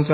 ධම්මත්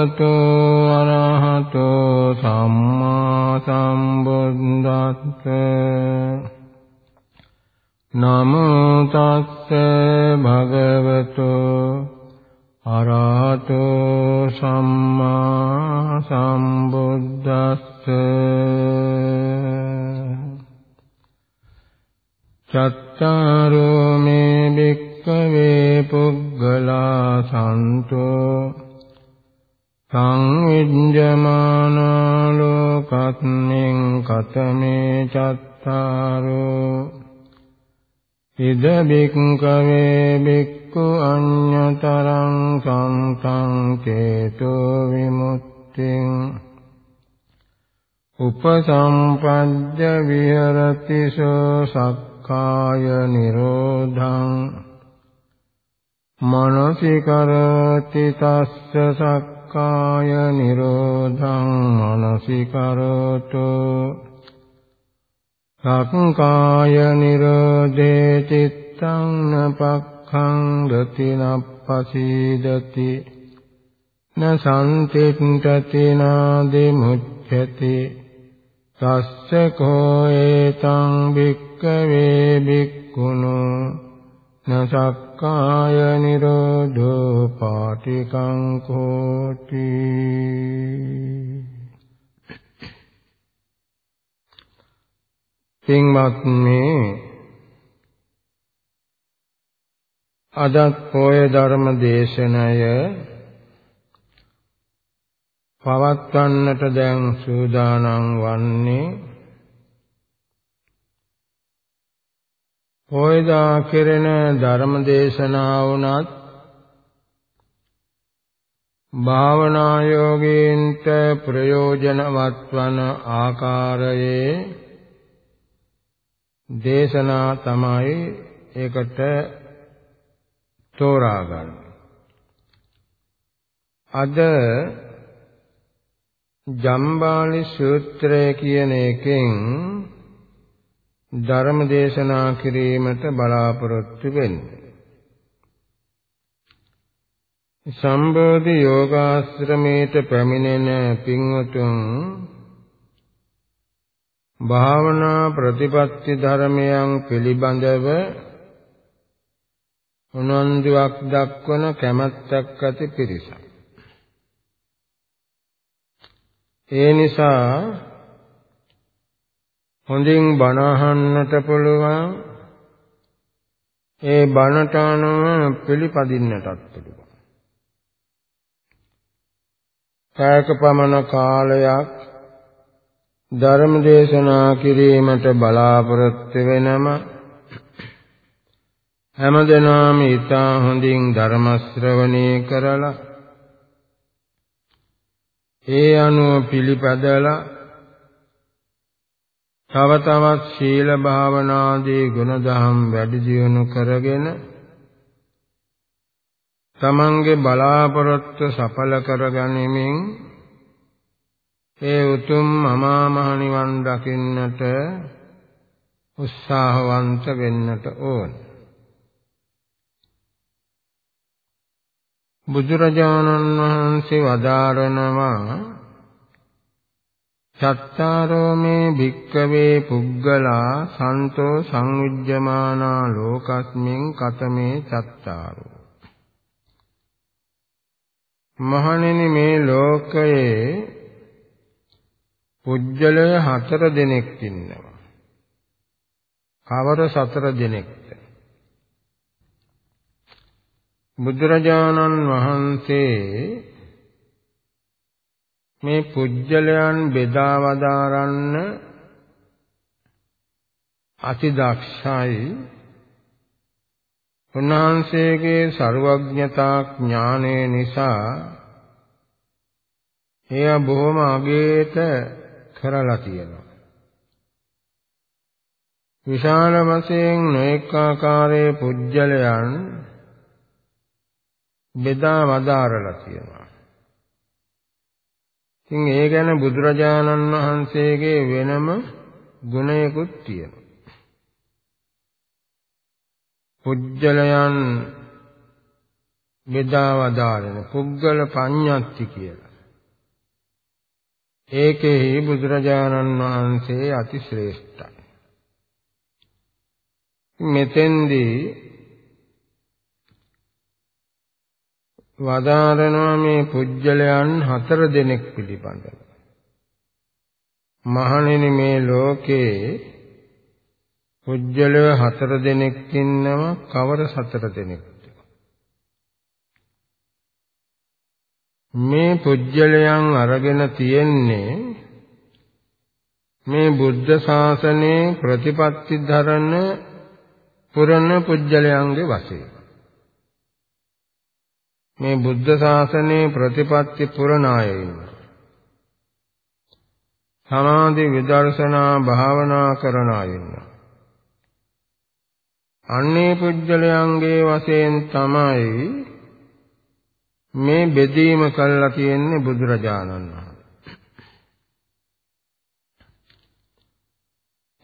භගවතු උපසම්පද්ද විහෙරති සෝ සක්කාය නිරෝධං මනසිකරති තස්ස සක් සක්කාය නිරෝධං මනසිකරෝතු සක්කාය නිරෝධේ චිත්තං නපක්ඛං රතිනප්පසීදති න සම්තිත්තති නාදි මුච්ඡති තස්ස කෝ ඒතං භික්ඛවේ භික්ඛුනෝ නසක්කාය නිරෝධෝ පාටිකං කෝටි පින්වත්නි අදත් පොය ධර්ම දේශනය පවත්වන්නට දැන් සූදානම් වන්නේ පොයදා කෙරෙන ධර්ම දේශනා වුණත් භාවනා යෝගීන්ට ප්‍රයෝජනවත් වන ආකාරයේ දේශනා තමයි ඒකට තෝරාගන්න. අද ජම්බාලි සූත්‍රය කියන එකෙන් ධර්ම දේශනා කිරීමට බලාපොරොත්තු වෙන්නේ. සම්බෝධි යෝගාශ්‍රමේට පැමිණෙන පින්වතුන් භාවනා ප්‍රතිපත්ති ධර්මයන් පිළිබඳව උනන්දුවක් දක්වන කැමැත්තක් ඇති පිරිසක්. ඒ නිසා හොඳින් බණ අහන්නට පුළුවන් ඒ බණට අනුව පිළිපදින්නටත් පුළුවන්. කායක පමණ කාලයක් ධර්ම දේශනා කිරීමට බලාපොරොත්තු වෙනම හැමදෙනාම ඊතා හොඳින් ධර්ම ශ්‍රවණය කරලා ඒ අනුව පිළිපදලා තව තවත් ශීල භාවනාදී ගුණධම් වැඩි දියුණු කරගෙන තමන්ගේ බලාපොරොත්තු සඵල කරගනිමින් ඒ උතුම් අමා මහ නිවන් දකින්නට උත්සාහවන්ත වෙන්නට ඕන. බුදුරජාණන් වහන්සේ වදාරනවා චත්තාරෝ මේ භික්කවේ පුග්ගලා සන්තෝ සංවිජ්ජමානා ලෝකස්මින් කතමේ චත්තාරෝ මහණෙනි මේ ලෝකයේ පුජ්‍යලය හතර දෙනෙක් ඉන්නවා. කවර සතර දෙනෙක්ද? බුදුරජාණන් වහන්සේ මේ පුජ්‍යලයන් බෙදා වදාරන්න අති දක්ෂයි උන්වහන්සේගේ ਸਰවඥතා ඥානය නිසා එය බොහොම අගේට කරලා තියෙනවා. විශාල වශයෙන් නොඑක ආකාරයේ පුජ්‍යලයන් බෙදා වදාරලා තියෙනවා ඉතින් ඒ ගැන බුදුරජාණන් වහන්සේගේ වෙනම ගුණයකුත් තියෙනවා. පුජ්‍යලයන් බෙදාවදාලන පුද්ගල පඤ්ඤාති කියලා. ඒකෙහි බුදුරජාණන් වහන්සේ අති ශ්‍රේෂ්ඨයි. මෙතෙන්දී වදාරනවා මේ පුජ්‍යලයන් හතර දෙනෙක් පිළිබඳව. මහණෙනි මේ ලෝකේ පුජ්‍යලය හතර දෙනෙක් ඉන්නව කවර සතර දෙනෙක්ද? මේ පුජ්‍යලයන් අරගෙන තියෙන්නේ මේ බුද්ධ ශාසනයේ ප්‍රතිපත්ති ධරණ පුරණ පුජ්‍යලයන්ගේ වශයෙන් මේ බුද්ධ ශාසනයේ ප්‍රතිපත්ති පුරණාය ඉන්නවා. සමාධි විදර්ශනා භාවනා කරන අය ඉන්නවා. අන්නේ පුජ්‍යලයන්ගේ වශයෙන් තමයි මේ බෙදීම කළා කියන්නේ බුදුරජාණන් වහන්සේ.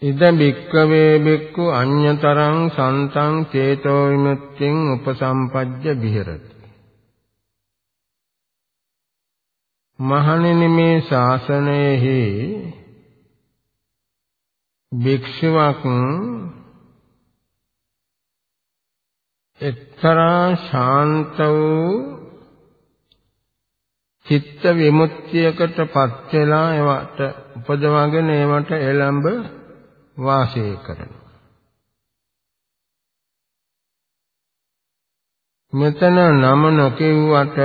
ඉද බික්කවේ බික්කු අඤ්‍යතරං සන්තං චේතෝ විමුක්තිං උපසම්පජ්ජ විහෙරති මහණෙනි මේ ශාසනයෙහි භික්ෂුවක් එක්තරා ශාන්ත වූ චිත්ත විමුක්තියකටපත් වෙලා ඒවට උපදවගෙන ඒවට එළඹ වාසය කරනවා. මෙතන නම නොකියුවට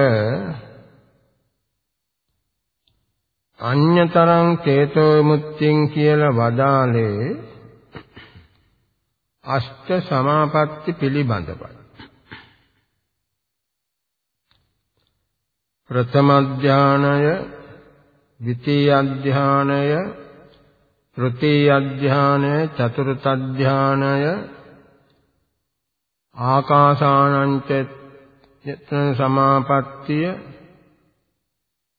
අඤ්‍යතරං චේතෝ මුත්‍තිං කියලා වදාලේ අෂ්ට සමාපatti පිළිබඳවයි. ප්‍රථම ධානය, ද්විතීය ධානය, තෘතීය ධානය, චතුර්ථ ධානය, ආකාසානංච සමාපත්තිය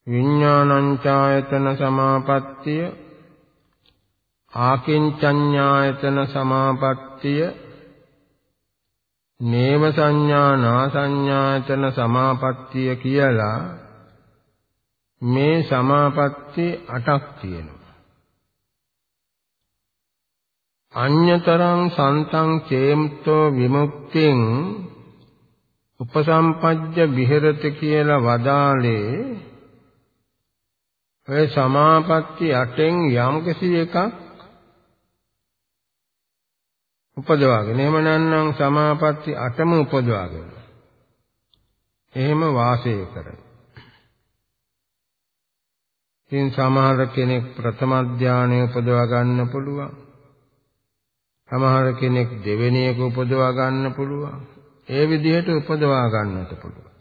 විඥානංචායතන සමාපත්තිය ආකින්චඤ්ඤායතන සමාපත්තිය නේව සංඥා නා සංඥායතන සමාපත්තිය කියලා මේ සමාපatti 8ක් තියෙනවා. අඤ්‍යතරං සන්තං චේම්තෝ විමුක්තිං උපසම්පජ්ජ විහෙරති කියලා වදාලේ ඔය සමාපatti අටෙන් යම්කිසි එකක් උපදවාගෙන එහෙම නැත්නම් සමාපatti අටම උපදවාගෙන එහෙම වාසය කරන. ඉතින් සමහර කෙනෙක් ප්‍රථම ධානය උපදවා ගන්න පුළුවන්. සමහර කෙනෙක් දෙවෙනි එක උපදවා ගන්න පුළුවන්. ඒ විදිහට උපදවා ගන්නට පුළුවන්.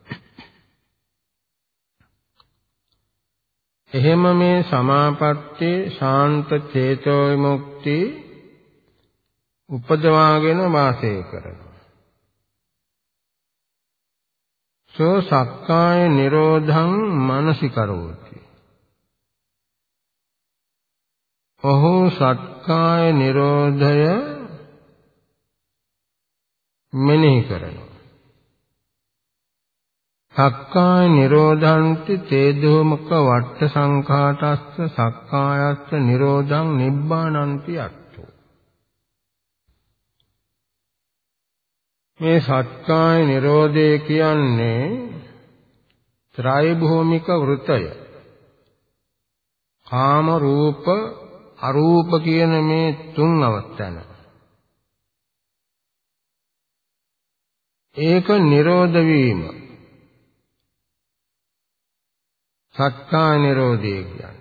එහෙම මේ සමාපatti ශාන්ත චේතෝ විමුක්ති උපදවාගෙන වාසය කරනවා. සෝ සක්කාය නිරෝධං මනසිකරෝති. ඔහු සක්කාය නිරෝධය මෙනෙහි කරනවා. සක්කාය නිරෝධන්ති තේදෝමක වට්ට සංඛාතස්ස සක්කායස්ස නිරෝධං නිබ්බානන්ති අට්ඨෝ. මේ සක්කාය නිරෝධය කියන්නේ ත්‍රාය භූමික වෘතය. කාම රූප අරූප කියන මේ තුන් අවස්ථන ඒක නිරෝධ වීම. සත්තා නිරෝධය කියන්නේ.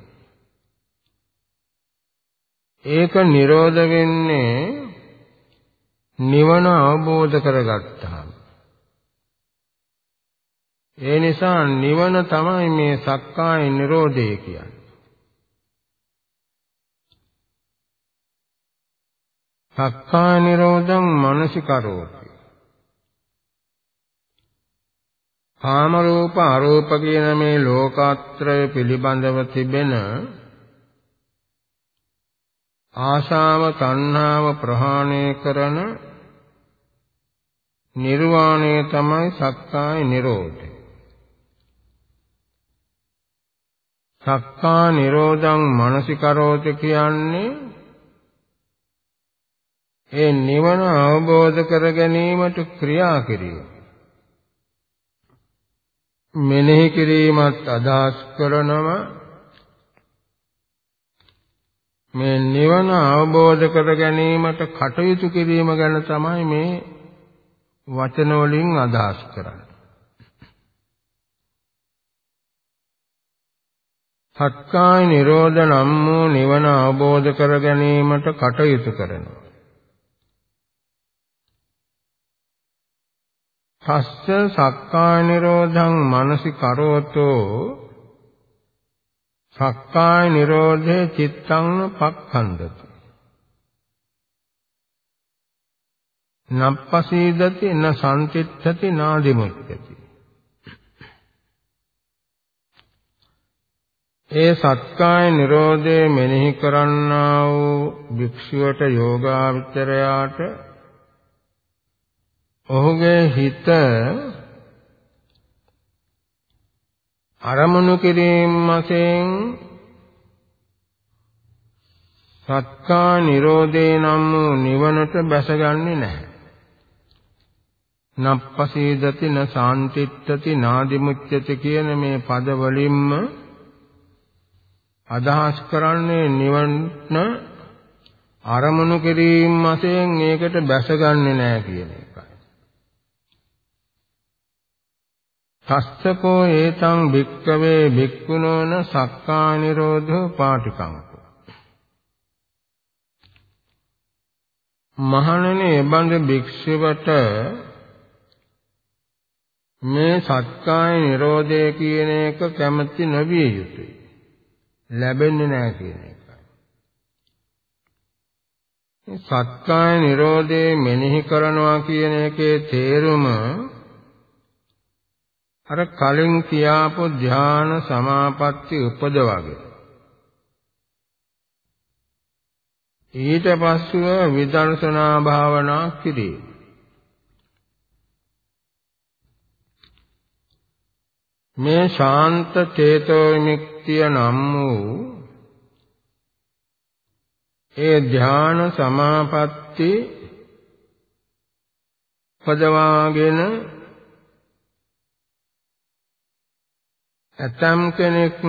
ඒක නිරෝධ වෙන්නේ නිවන අවබෝධ කරගත්තාම. ඒ නිසා නිවන තමයි මේ සක්කාය නිරෝධය කියන්නේ. සක්කාය නිරෝධං මනසිකරෝති කාම රූප අරූප කියන මේ ලෝකාත්‍රය පිළිබඳව තිබෙන ආශාව තණ්හාව ප්‍රහාණය කරන නිර්වාණය තමයි සක්කාය නිරෝධය. සක්කා නිරෝධං මනසිකරෝත කියන්නේ ඒ නිවන අවබෝධ කර ගැනීමට ක්‍රියා කිරීම. මෙනෙහි කිරීමත් අදහස් කරනවා මේ නිවන අවබෝධ කර ගැනීමට කටයුතු කිරීම ගැන තමයි මේ වචන වලින් අදහස් කරන්නේ. සත්කාය නිරෝධ නම් වූ නිවන අවබෝධ කර ගැනීමට කටයුතු කරනවා. තස්ස සක්කාය නිරෝධං මනසි කරෝතෝ. සක්කාය නිරෝධේ චිත්තං පක්ඛන්දති. නප්පසීදති න සම්තිත්තති නාදිමුච්චති ඒ සත්කාය නිරෝධේ මෙනෙහි කරන්නා වූ භික්ෂුවට යෝගාචරයාට ඔහුගේ හිත අරමුණු කිරීම වශයෙන් සත්කා නිරෝධේ නම් වූ නිවනට බැසගන්නේ නැහැ. නප්පසීදති න සාන්තිත්තති නාදිමුච්ඡති කියන මේ පද වලින්ම අදහස් කරන්නේ නිවන අරමුණු කිරීම වශයෙන් ඒකට බැසගන්නේ නැහැ කියන එකයි. තස්සකෝ ඒතං භික්කවේ භික්ඛුනෝන සක්කා නිරෝධෝ පාටිකංකෝ මහණෙනි එබඳ භික්ෂුවට මේ සත්කාය නිරෝධය කියන එක කැමති නොවිය යුතුයි. ලැබෙන්නේ නැහැ කියන එකයි. සත්කාය නිරෝධය මෙනෙහි කරනවා කියන එකේ තේරුම අර කලින් කියාපු ධ්‍යාන සමාපatti උපදවගේ ඊට පස්සුව විදර්ශනා භාවනා කිරීම. මේ ශාන්ත චේතෝ විමුක්තිය නම් වූ ඒ ධ්‍යාන සමාපatti පදවාගෙන ඇතම් කෙනෙක්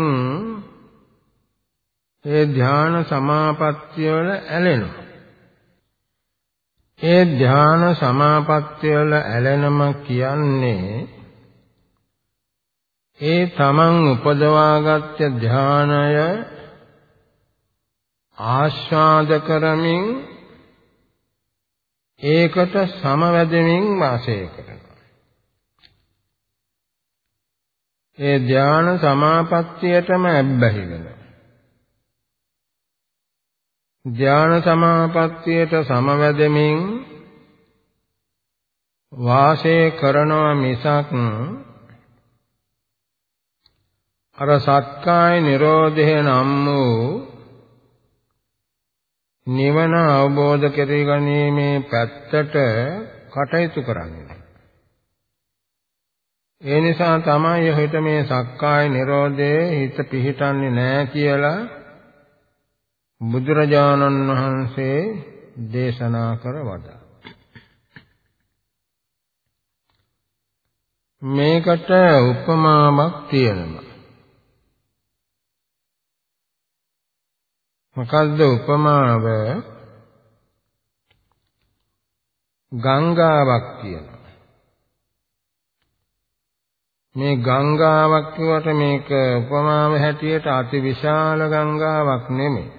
ඒ ධ්‍යාන සමාපත්තිය වල ඇලෙනවා. ඒ ධ්‍යාන සමාපත්තිය වල ඇලෙනම කියන්නේ ඒ තමන් උපදවාගත් ධ්‍යානය ආස්වාද කරමින් ඒකට සමවැදෙමින් වාසය කරනවා. ඒ ධාන සමාපත්තියටම ඇබ්බැහි වෙනවා. ධාන සමාපත්තියට සමවැදෙමින් වාසය කරනවා මිසක් අර සත්කාය නිරෝධය නම් වූ නිවන අවබෝධ කර ගැනීමේ පැත්තට කටයුතු කරන්නේ ඒ නිසා තමයි හිත මේ සක්කාය නිරෝධයේ හිත පිහිටන්නේ නැහැ කියලා බුදුරජාණන් වහන්සේ දේශනා කර වදා. මේකට උපමාවක් තියෙනවා. මොකද්ද උපමාව? ගංගාවක් කියනවා. මේ ගංගාවක් කියවට මේක උපමාව හැටියට අති විශාල ගංගාවක් නෙමෙයි.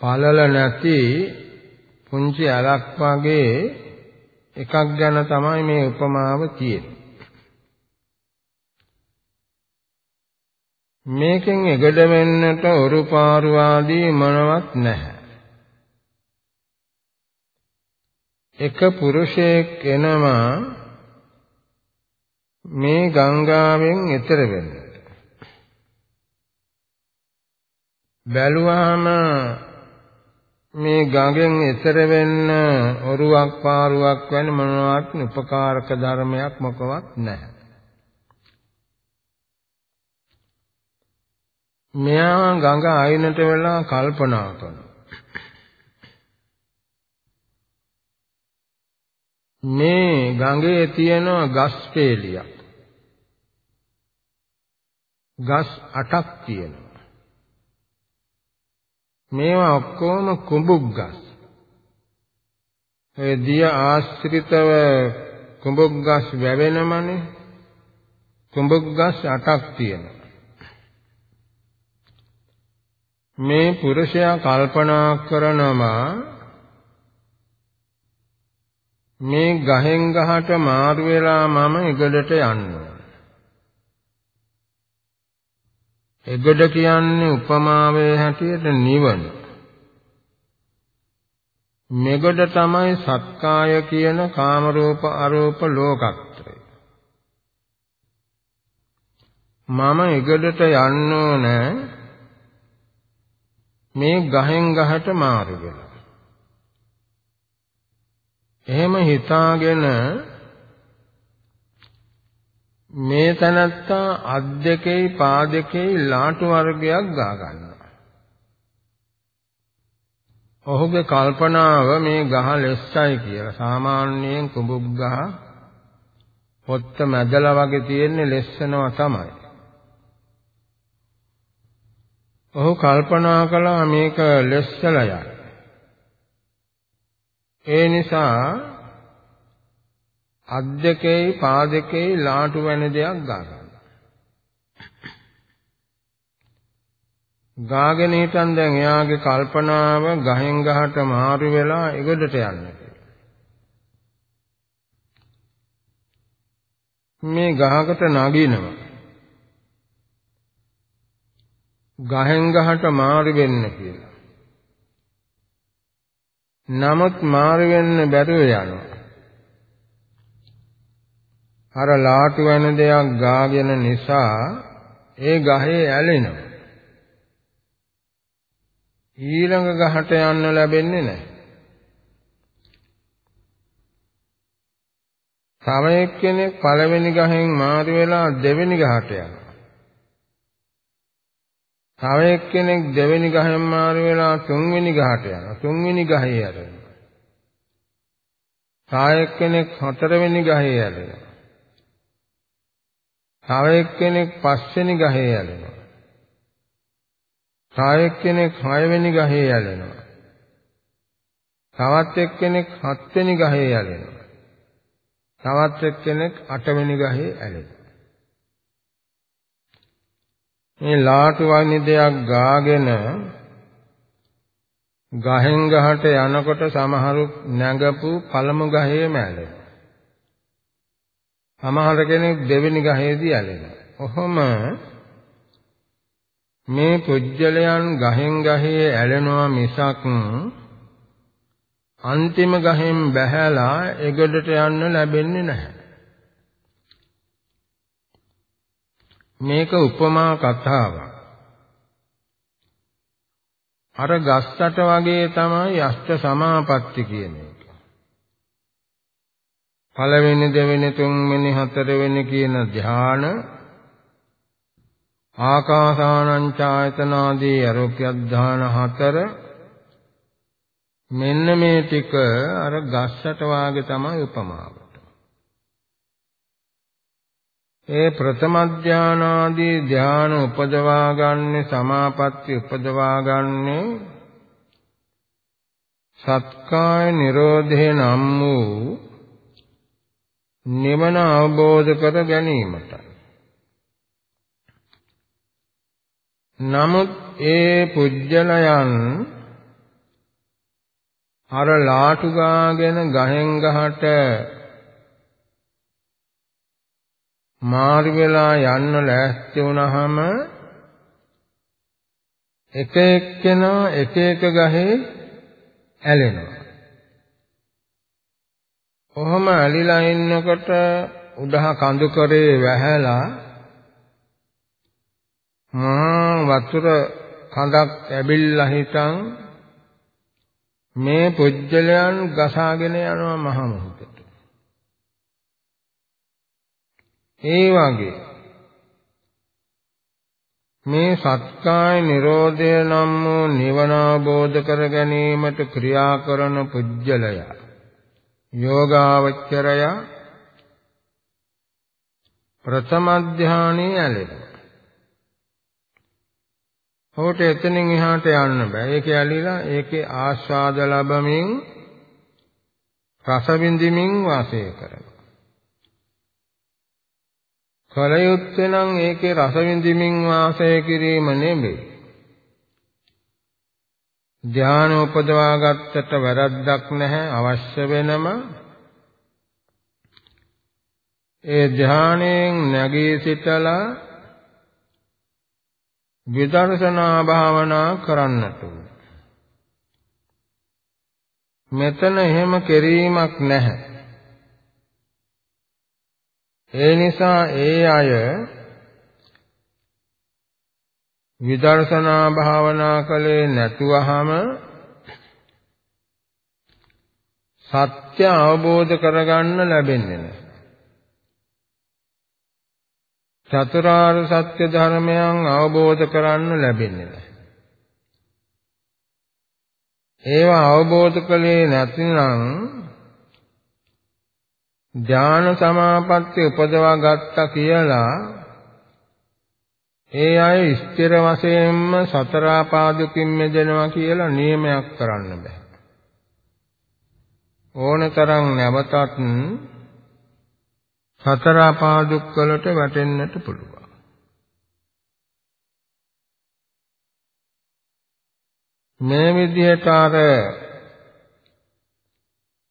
පළල නැති පුංචි අලක් වගේ එකක් ගැන තමයි මේ උපමාව තියෙන්නේ. මේකෙන් එගඩ වෙන්නට ඔරුපාරු ආදී මොනවත් නැහැ. එක පුරුෂයෙක් එනවා මේ ගංගාවෙන් එතර වෙන්න. බැලුවාම මේ ගඟෙන් එතර වෙන්න ඔරුවක් පාරුවක් වැනි මොනවත් උපකාරක ධර්මයක් මොකවත් නැහැ. මෙයා ගඟ අයිනට වෙලා කල්පනා කරනවා. මේ ගඟේ තියෙන ගස් පෙළියක්. ගස් 8ක් තියෙනවා. මේවා ඔක්කොම කුඹුක් ගස්. ඒ දිය ආශ්‍රිතව කුඹුක් ගස් වැවෙනමනේ. කුඹුක් ගස් 8ක් තියෙනවා. මේ පුරුෂයා කල්පනා කරනවා මේ ගහෙන් ගහට මාරු වෙලා මම එගඩට යන්න එගඩ කියන්නේ උපමාවේ හැටියට නිවන. මෙගඩ තමයි සත්කාය කියන කාම රූප අරූප ලෝකත්‍රය. මම එගඩට යන්න ඕනේ මේ ගහෙන් ගහට මාරු වෙලා. එහෙම හිතාගෙන මේ තනත්තා අත් දෙකේ පා දෙකේ ලාටු වර්ගයක් ගා ගන්නවා. ඔහුගේ කල්පනාව මේ ගහ ලෙස්සයි කියලා. සාමාන්‍යයෙන් කුඹුක් ගහ පොත්ත මැදලා වගේ තියෙන්නේ ලෙස්සනවා තමයි. ඔහු කල්පනා කළා මේක ලෙස්සලා යයි. ඒ නිසා අත් දෙකේ පා දෙකේ ලාටු වෙන දෙයක් ගා ගන්නවා. ගාගෙන හිටන් දැන් එයාගේ කල්පනාව ගහෙන් ගහට මාරු වෙලා එගොඩට යන්න මේ ගහකට නගිනවා. ගහෙන් ගහට මාරු වෙන්න කියලා. නමුත් මාරු වෙන්න බැරුව යනවා. අර ලාටු වෙන දෙයක් ගාගෙන නිසා ඒ ගහේ ඇලෙනවා. ඊළඟ ගහට යන්න ලැබෙන්නේ නැහැ. තව එක්කෙනෙක් පළවෙනි ගහෙන් මාරු වෙලා දෙවෙනි ගහට යනවා. තව එක්කෙනෙක් දෙවෙනි ගහෙන් මාරු වෙලා තුන්වෙනි ගහට යනවා. තුන්වෙනි ගහේ යනවා. තව එක්කෙනෙක් හතරවෙනි ගහේ යනවා. තව එක්කෙනෙක් පස්වෙනි ගහේ යනවා. තව එක්කෙනෙක් හයවෙනි ගහේ යනවා. තවත් එක්කෙනෙක් හත්වෙනි ගහේ යනවා. තවත් එක්කෙනෙක් අටවෙනි ගහේ ඇලෙනවා. මේ ලාටු වගේ දෙයක් ගාගෙන ගහෙන් ගහට යනකොට සමහරු නැගපු පළමු ගහේම ඇලෙනවා. සමහර කෙනෙක් දෙවෙනි ගහේදී ඇලෙනවා. ඔහොම මේ පුජ්‍යලයන් ගහෙන් ගහේ ඇලෙනවා මිසක් අන්තිම ගහෙන් බැහැලා එගොඩට යන්න ලැබෙන්නේ නැහැ. මේක උපමා කතාවක්. අර ගස්සට වගේ තමයි අෂ්ට සමාපatti කියන එක. පළවෙනි දෙවෙනි තුන්වෙනි හතරවෙනි කියන ධ්‍යාන ආකාසානං ඡායතනාදී අරෝක්‍ය ධ්‍යාන හතර මෙන්න මේ ටික අර ගස්සට වාගේ තමයි උපමාවට. ඒ ප්‍රථම ධානාදී ධාන උපදවා ගන්න සමාපatti උපදවා ගන්නේ සත්කාය නිරෝධේ නම් වූ නිවන අවබෝධ කර ගැනීමට. නමුත් ඒ පුජ්‍යලයන් අර ලාටු ගාගෙන ගහෙන් ගහට මාරු වෙලා යන්න ලෑස්ති වුණාම එක එක්කෙනා එක එක ගහේ ඇලෙනවා. කොහොම ඇලිලා ඉන්නකොට උඩහ කඳු කරේ වැහැලා මහා වතුර කඳක් ඇබිල්ලා හිටන් මේ පුජ්‍යලයන් ගසාගෙන යනවා මහ ඒ වගේ. මේ සත්කාය නිරෝධය නම් වූ නිවන අවබෝධ කර ගැනීමට ක්‍රියා කරන පුජ්‍යලය. යෝගාවචරය ප්‍රථම ධානයේ ඇලෙනවා. හොට එතනින් එහාට යන්න බෑ. ඒක ඇලිලා ඒකේ ආස්වාද ලැබමින් රස විඳිමින් වාසය කරනවා. කලයුත්තේ නම් ඒකේ රස විඳිමින් වාසය කිරීම නෙමෙයි. ධානය උපදවා ගත්තට වැරද්දක් නැහැ අවශ්‍ය වෙනම ඒ ධානයෙන් නැගී සිටලා විදර්ශනා භාවනා කරන්නට මෙතන එහෙම කිරීමක් නැහැ. ඒ නිසා ඒ අය විදර්ශනා භාවනා කලේ නැතුවහම සත්‍ය අවබෝධ කරගන්න ලැබෙන්නේ නැහැ. චතුරාර්ය සත්‍ය ධර්මයන් අවබෝධ කරන්න ලැබෙන්නේ නැහැ. ඒවා අවබෝධ කළේ නැතිනම් ඥාන සමාපatti උපදවා ගත්තා කියලා ඒ අය ස්ථිර වශයෙන්ම සතර ආපාදුකින් මෙදෙනවා කියලා නියමයක් කරන්න බෑ. ඕනතරම් නැවතත් සතර පාදුක් වලට වැටෙන්නට පුළුවන්. මේ විදිහට අර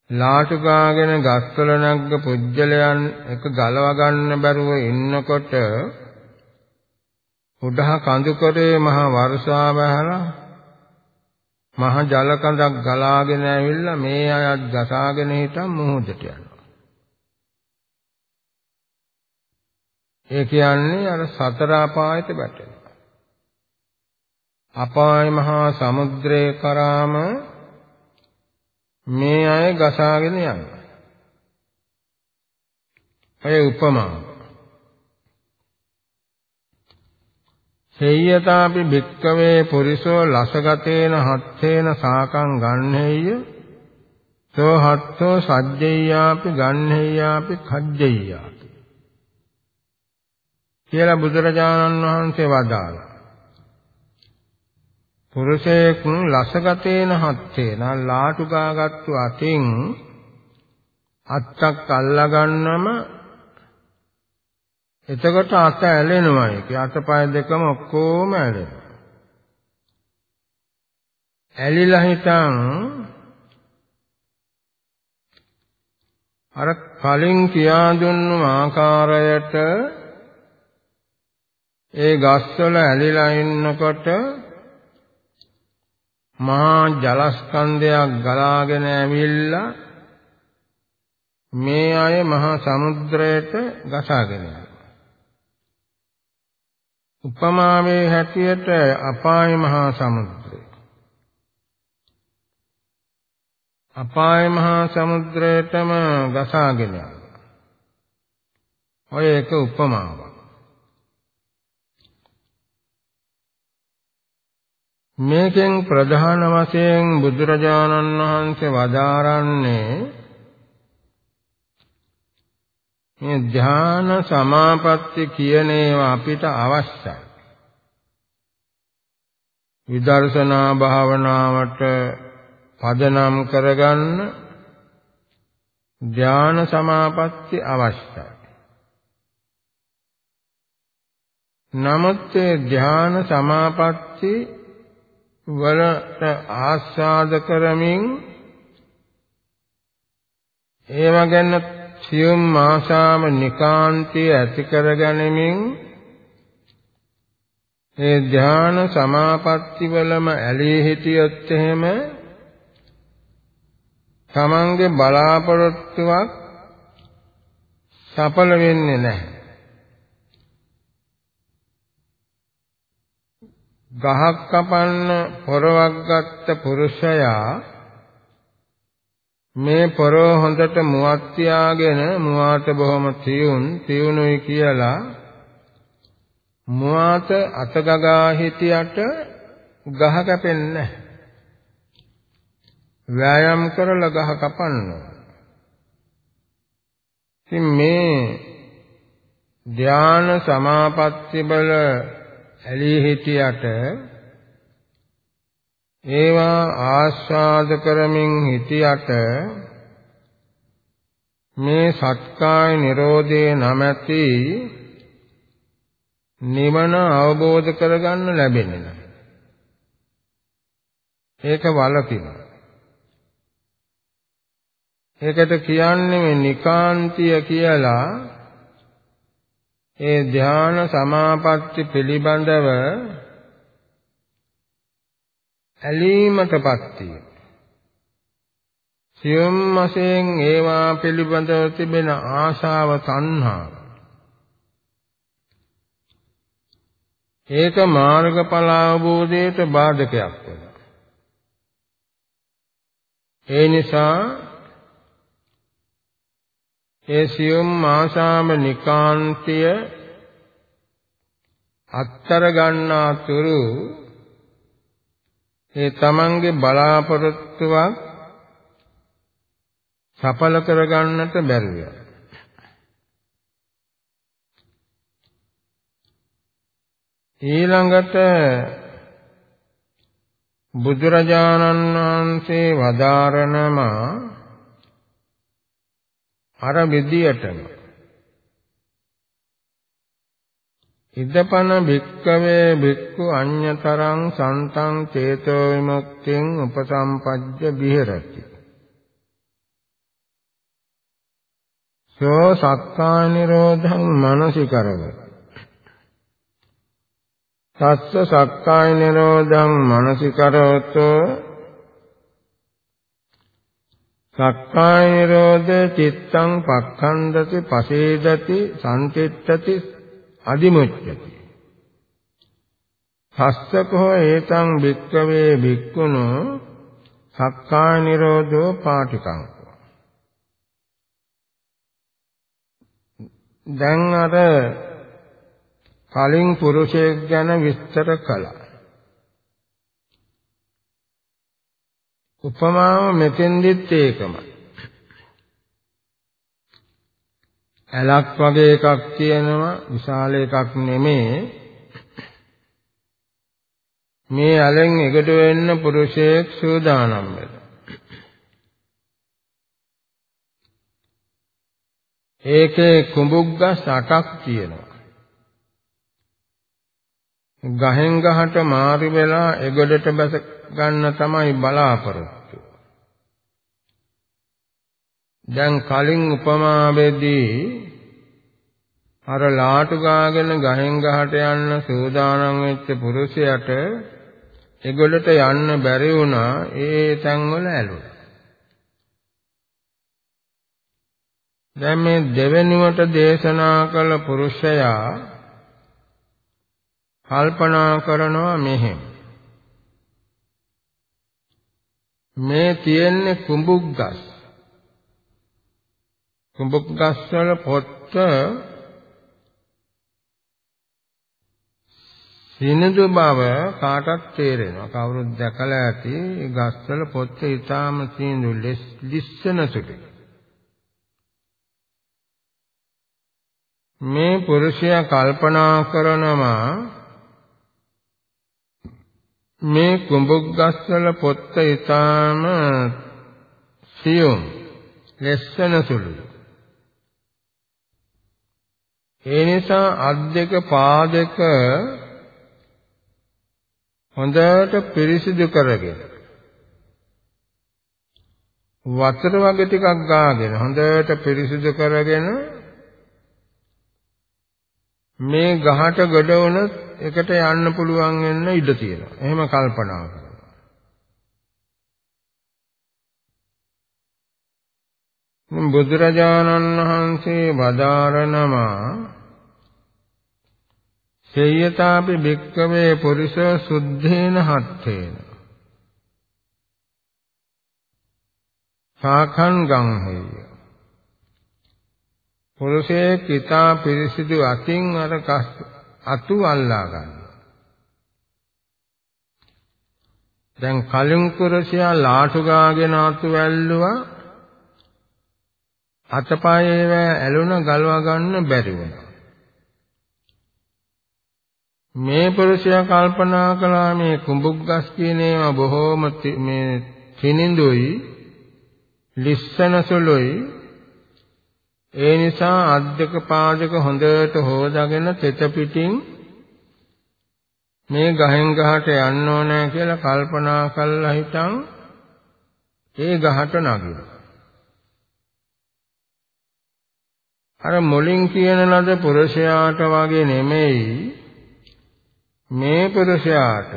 ලාටුකාගෙන ගස්වල නැග්ග පුජ්‍යලයන් එක ගලව ගන්න බැරුව ඉන්නකොට උඩහ කඳු කරේ මහ වර්ෂාව ඇහලා මහ ජල කඳක් ගලාගෙන ඇවිල්ලා මේ අයත් ගසාගෙන හිටන් මුහුදට යනවා. ඒ කියන්නේ අර සතර අපායට වැටෙනවා. අපාය මහා සමුද්‍රේ කරාම මේ අය ගසාගෙන යනවා. ඔය උපමාව. සේයතාපි භික්කවේ පුරිසෝ ලසගතේන හත්තේන සාකං ගන්නේය සෝ හත්තෝ සජ්ජෙය්‍යාපි ගන්නේය්‍යාපි කජ්ජෙය්‍යා කියලා බුදුරජාණන් වහන්සේ වදාළා. පුරුෂයෙක් ලසගතේන හත්තේන ලාටු ගාගත්තු අතින් අත්තක් අල්ලා ගන්නම එතකොට අත ඇලෙනවා. ඒක අතපය දෙකම ඔක්කොම ඇලෙනවා. ඇලිලා හිටන් අර කලින් කියා දුන්නු ආකාරයට ඒ ගස්වල ඇලිලා ඉන්නකොට මහා ජලස්කන්ධයක් ගලාගෙන ඇවිල්ලා මේ අය මහා සමුද්‍රයට ගසාගෙන යනවා. උපමාවේ හැටියට අපාය මහා සමුද්‍රය. අපාය මහා සමුද්‍රයටම ගසාගෙන යනවා. ඔය එක උපමාවක්. මේකෙන් ප්‍රධාන වශයෙන් බුදුරජාණන් වහන්සේ වදාරන්නේ මේ ධ්‍යාන සමාපatti කියන ඒවා අපිට අවශ්‍යයි. විදර්ශනා භාවනාවට පදනම් කරගන්න ධ්‍යාන සමාපatti අවශ්‍යයි. නමුත් ධ්‍යාන සමාපatti වලට ආස්වාද කරමින් ඒව ගැන සියුම් ආශාව නිකාන්තිය ඇති කරගැනීමෙන් ඒ ධ්‍යාන සමාපatti වලම ඇලී හිටියොත් එහෙම තමන්ගේ බලාපොරොත්තුවක් සඵල වෙන්නේ නැහැ. ගහක් කපන්න පොරවක් ගත්ත පුරුෂයා මේ පොරව හොඳට මුවත් තියාගෙන මුවාට බොහොම තියුන් තියුණුයි කියලා මුවාට අතගගා හිටියට ගහ කැපෙන්නේ ව්‍යායාම් කරලා ගහ කපන්න ඉතින් මේ ධාන සමාපatti බල ඇලී හිටියට ඒවා ආස්වාද කරමින් හිටියට මේ සත්කාය නිරෝධේ නැමැති නිවන අවබෝධ කරගන්න ලැබෙන්නේ නැහැ. ඒක වලකිනවා. ඒකට කියන්නේ මේ නිකාන්තිය කියලා ඒ ධ්‍යාන සමාපatti පිළිබඳව ඇලීමටපත් විය. සියුම් වශයෙන් ඒවා පිළිබඳව තිබෙන ආශාව තණ්හාව. ඒක මාර්ගඵල අවබෝධයට බාධකයක් වෙනවා. ඒ නිසා ඒ සියුම් ආශාම නිකාන්තය අත්තර ගන්නා තුරු ඒ තමන්ගේ බලාපොරොත්තුවක් සඵල කරගන්නට බැරිය. ඊළඟට බුදුරජාණන් වහන්සේ වදාරනවා අර විදියටම. ඉදපන භික්කවේ භික්ඛු අඤ්‍යතරං සන්තං චේතෝ විමුක්තිං උපසම්පජ්ජ විහෙරති. සෝ සක්කා නිරෝධං මනසිකරව තස්ස සක්කාය නිරෝධං මනසිකරවතෝ සක්කාය නිරෝධ චිත්තං පක්ඛන්දති පසේදති සම්තිත්තති අදිමුච්ඡති. සස්සකෝ ඒතං භික්කවේ භික්ඛුනෝ සක්කාය නිරෝධෝ පාටිකං. දැන් අර කලින් පුරුෂයෙක් ගැන විස්තර කළා. උපමාව මෙතෙන්දිත් ඒකමයි. ඇලක් වගේ එකක් තියෙනවා විශාල එකක් නෙමේ. මේ ඇලෙන් එකට වෙන්න පුරුෂයෙක් සූදානම් වෙනවා. ඒකේ කුඹුග්ගස් 8ක් තියෙනවා. ගහෙන් ගහට මාරි වෙලා එගොඩට බැස ගන්න තමයි බලාපොරොත්තු. දැන් කලින් උපමාවේදී අර ලාටු ගාගෙන ගහෙන් ගහට යන්න සූදානම් වෙච්ච පුරුෂයාට එගොල්ලට යන්න බැරි වුණා ඒ තැන්වල ඇලුනා. දැන් මේ දෙවෙනිවට දේශනා කළ පුරුෂයා කල්පනා කරනවා මෙහෙම මේ තියෙන්නේ කුඹුක් ගස් කුඹුගස්වල පොත්ත සිනදු බව කාටත් තේරෙනවා. කවුරුත් දැකලා ඇති ගස්වල පොත්ත ඊටාම සිනදු ලිස්සන සුළුයි. මේ පුරුෂයා කල්පනා කරනවා මේ කුඹුගස්වල පොත්ත ඊටාම සියුම් ලස්සන සුළුයි. ඒ නිසා අත් දෙක පා දෙක හොඳට පිරිසිදු කරගෙන වතුර වගේ ටිකක් ගාගෙන හොඳට පිරිසිදු කරගෙන මේ ගහට ගොඩ වුණ එකට යන්න පුළුවන් වෙන්න ඉඩ තියෙනවා. එහෙම කල්පනා කරනවා. බුදුරජාණන් වහන්සේ වදාරනවා සේයතාපි භික්කවේ පුරිස සුද්ධේන හත්තේන. සාඛං ගංහෙය පුරුෂයේ කිතා පිරිසිදු අතින් අර අතු අල්ලා ගන්නවා දැන් කලින් කුරසියා ලාටු ගාගෙන අතු වැල්ලුවා අතපයේ ඇලුන ගලවා ගන්න බැරි වුණා. මේ පුරුෂයා කල්පනා කළා මේ කුඹුග්ගස් කියන ඒවා බොහෝම මේ තිනිඳුයි ලිස්සන සුළුයි ඒ නිසා අද්දක පාදක හොඳට හොදාගෙන තෙත පිටින් මේ ගහෙන් ගහට යන්න ඕනේ කියලා කල්පනා කළා හිටන් ඒ ගහට නගිනවා. අර මුලින් කියන ලද පුරුෂයාට වගේ නෙමෙයි. මේ පුරුෂයාට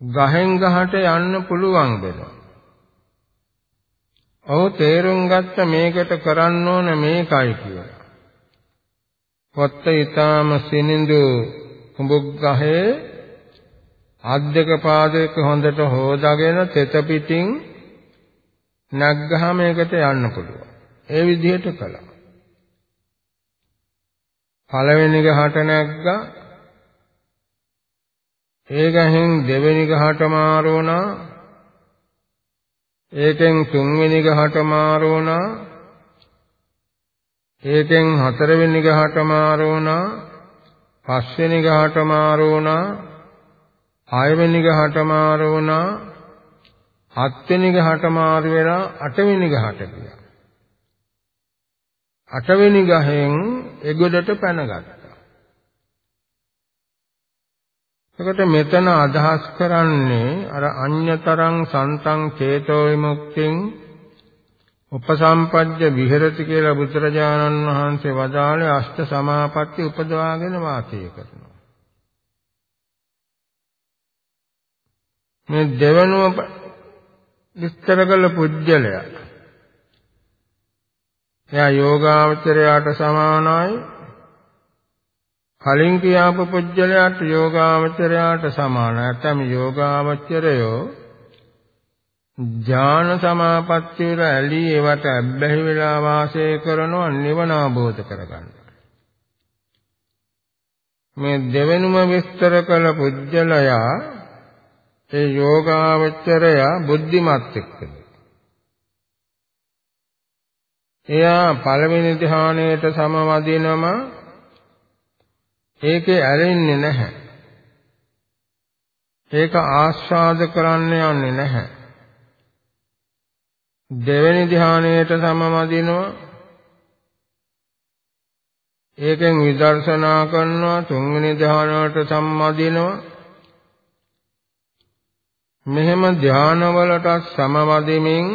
ගහෙන් ගහට යන්න පුළුවන් වෙනවා. ඔහු තේරුම් ගත්ත මේකට කරන්න ඕන මේකයි කියලා. පොත්ත ඊටාම සිනිඳු කුඹුක් ගහේ අද්දක පාදයක හොඳට හොදාගෙන තෙත පිටින් නැග්ගහම ඒකට යන්න පුළුවන්. ඒ විදිහට කළා. පළවෙනි ගහට නැග්ගා ඒ ගහෙන් දෙවෙනි ගහට මාරුණා ඒකෙන් තුන්වෙනි ගහට මාරුණා ඒකෙන් හතරවෙනි ගහට මාරුණා පස්වෙනි ගහට මාරුණා හයවෙනි ගහට මාරුණා හත්වෙනි ගහට මාරු වෙලා අටවෙනි ගහට ගියා. අටවෙනි ගහෙන් එගොඩට පැනගත්තා. එකට මෙතන අදහස් කරන්නේ අර අඤ්‍යතරං සන්තං චේතෝ විමුක්තිං උපසම්පජ්ජ විහෙරති කියලා බුදුරජාණන් වහන්සේ වදාළේ අෂ්ට සමාපatti උපදවාගෙන වාසය කරනවා. මේ දෙවනුව විස්තර කළ පුජ්‍යලයා එයා යෝගාවචරයාට සමානයි කලින් කියාපු පුජ්‍යලයට යෝගාවචරයට සමාන නැත්නම් යෝගාවචරයෝ ඥාන සමාපatti වල ඇලී ඒවට අබ්බැහි වෙලා වාසය කරනවා නිවන අවබෝධ කරගන්න. මේ දෙවෙනුම විස්තර කළ පුජ්‍යලයා ඒ යෝගාවචරය බුද්ධිමත් එක්කද. එයා පළවෙනි ධ්‍යානයට සමවදිනම ඒකේ ඇලෙන්නේ නැහැ. ඒක ආස්වාද කරන්න යන්නේ නැහැ. දෙවෙනි ධානයේට සමවදිනවා. ඒකෙන් විදර්ශනා කරනවා තුන්වෙනි ධානයට සම්මදිනවා. මෙහෙම ධානවලට සමවදිමින්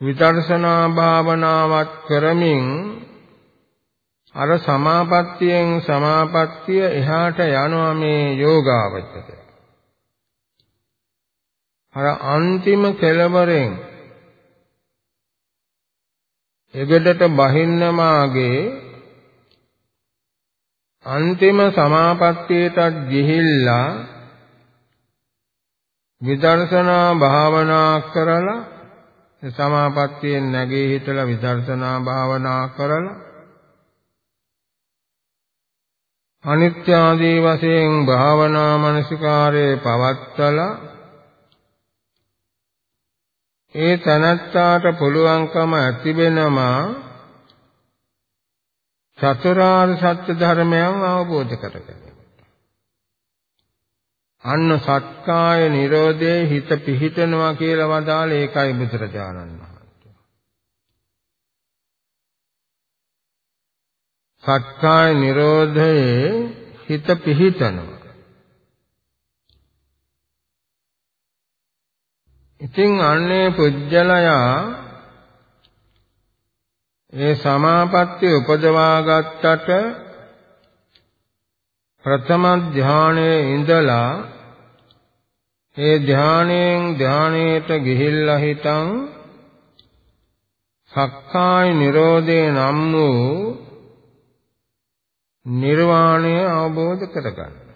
විදර්ශනා භාවනාවක් කරමින් අර සමාපත්තියෙන් සමාපත්තිය එහාට යනවා මේ යෝගාවචරය. අර අන්තිම කෙලවරෙන් එගඩට බහින්න මාගේ අන්තිම සමාපත්තියට ගිහිල්ලා විදර්ශනා භාවනා කරලා සමාපත්තියෙන් නැගී හිටලා විදර්ශනා භාවනා කරලා අනිත්‍ය ආදී වශයෙන් භාවනා මනසිකාරයේ පවත්තලා ඒ තනත්තාට පුළුවන්කම ඇති වෙනවා චතුරාර්ය සත්‍ය ධර්මයන් අවබෝධ කරගන්න. අන්න සත්කාය නිරෝධයේ හිත පිහිටනවා කියලා වදාළ ඒකයි බුදුරජාණන් වහන්සේ. සත්කාය නිරෝධයේ හිත පිහිටනවා. ඉතින් අන්නේ පුජ්‍යලයා ඒ සමාපත්තිය උපදවා ගත්තට ප්‍රථම ධානයේ ඉඳලා ඒ ධානයෙන් ධානයට ගිහිල්ලා හිටන් සක්කාය නිරෝධේ නම් වූ නිර්වාණය අවබෝධ කරගන්නවා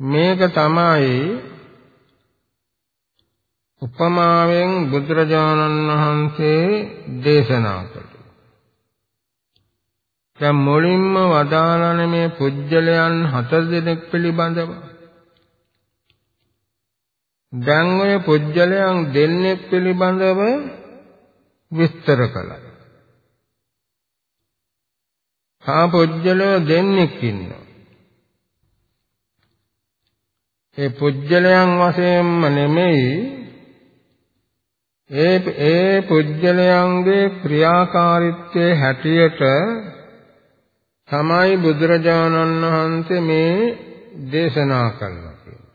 මේක තමයි උපමාවෙන් බුදුරජාණන් වහන්සේ දේශනා කළේ. දැන් මුලින්ම වදාළන මේ පුජ්‍යලයන් හතර දෙනෙක් පිළිබඳව දැන් ඔය පුජ්‍යලයන් දෙන්නෙක් පිළිබඳව විස්තර කළා. තා පුජ්‍යලය දෙන්නෙක් ඉන්නවා. ඒ පුජ්‍යලයන් වශයෙන්ම නෙමෙයි ඒ ඒ පුජ්‍යලයන්ගේ ක්‍රියාකාරීත්වයේ හැටියට තමයි බුදුරජාණන් වහන්සේ මේ දේශනා කළා කියන්නේ.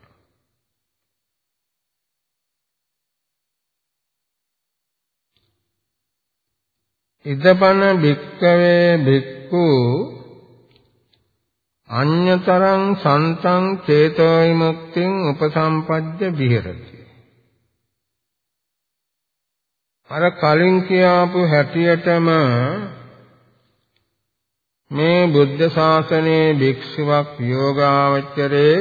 ඉදපන භික්කවේ භික්ඛු අඤ්‍යතරං සන්තං චේතෝ විමුක්තිං උපසම්පජ්ජ විහෙරති. අර කලින් කියාපු හැටියටම මේ බුද්ධ ශාසනයේ භික්ෂුවක් යෝගාවචරයේ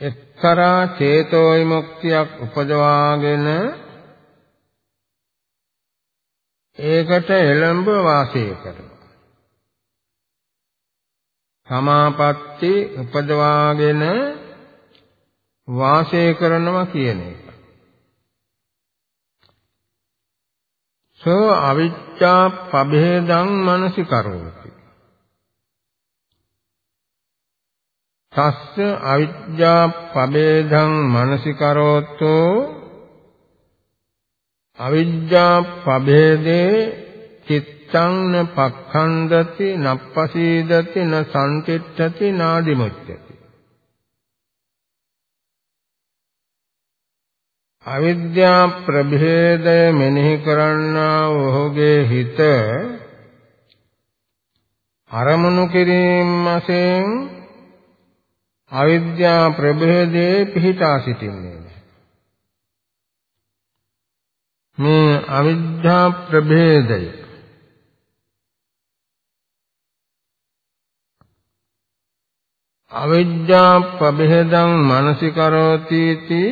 එක්තරා චේතෝ විමුක්තියක් උපදවාගෙන ඒකට එළඹ වාසය කරනවා. සමාපatti උපදවාගෙන වාසය කරනවා කියන එක. සෝ අවිච්ඡා පබේදං මනසිකරෝති. තස්ස අවිද්‍යා පබේදං මනසිකරෝතෝ අවිද්‍යා පබේදේ චිත්තං න පක්ඛන්දති නප්පසීදති න සම්තිට්ඨති නාදිමුච්ඡති. අවිද්‍යා ප්‍රභේදය මෙනෙහි කරන්නා ඔහුගේ හිත අරමුණු කිරීම වශයෙන් අවිද්‍යා ප්‍රභේදයේ පිහිටා සිටින්නේ. මේ අවිද්‍යා ප්‍රභේදය. අවිද්‍යා ප්‍රභේදං මනසිකරෝති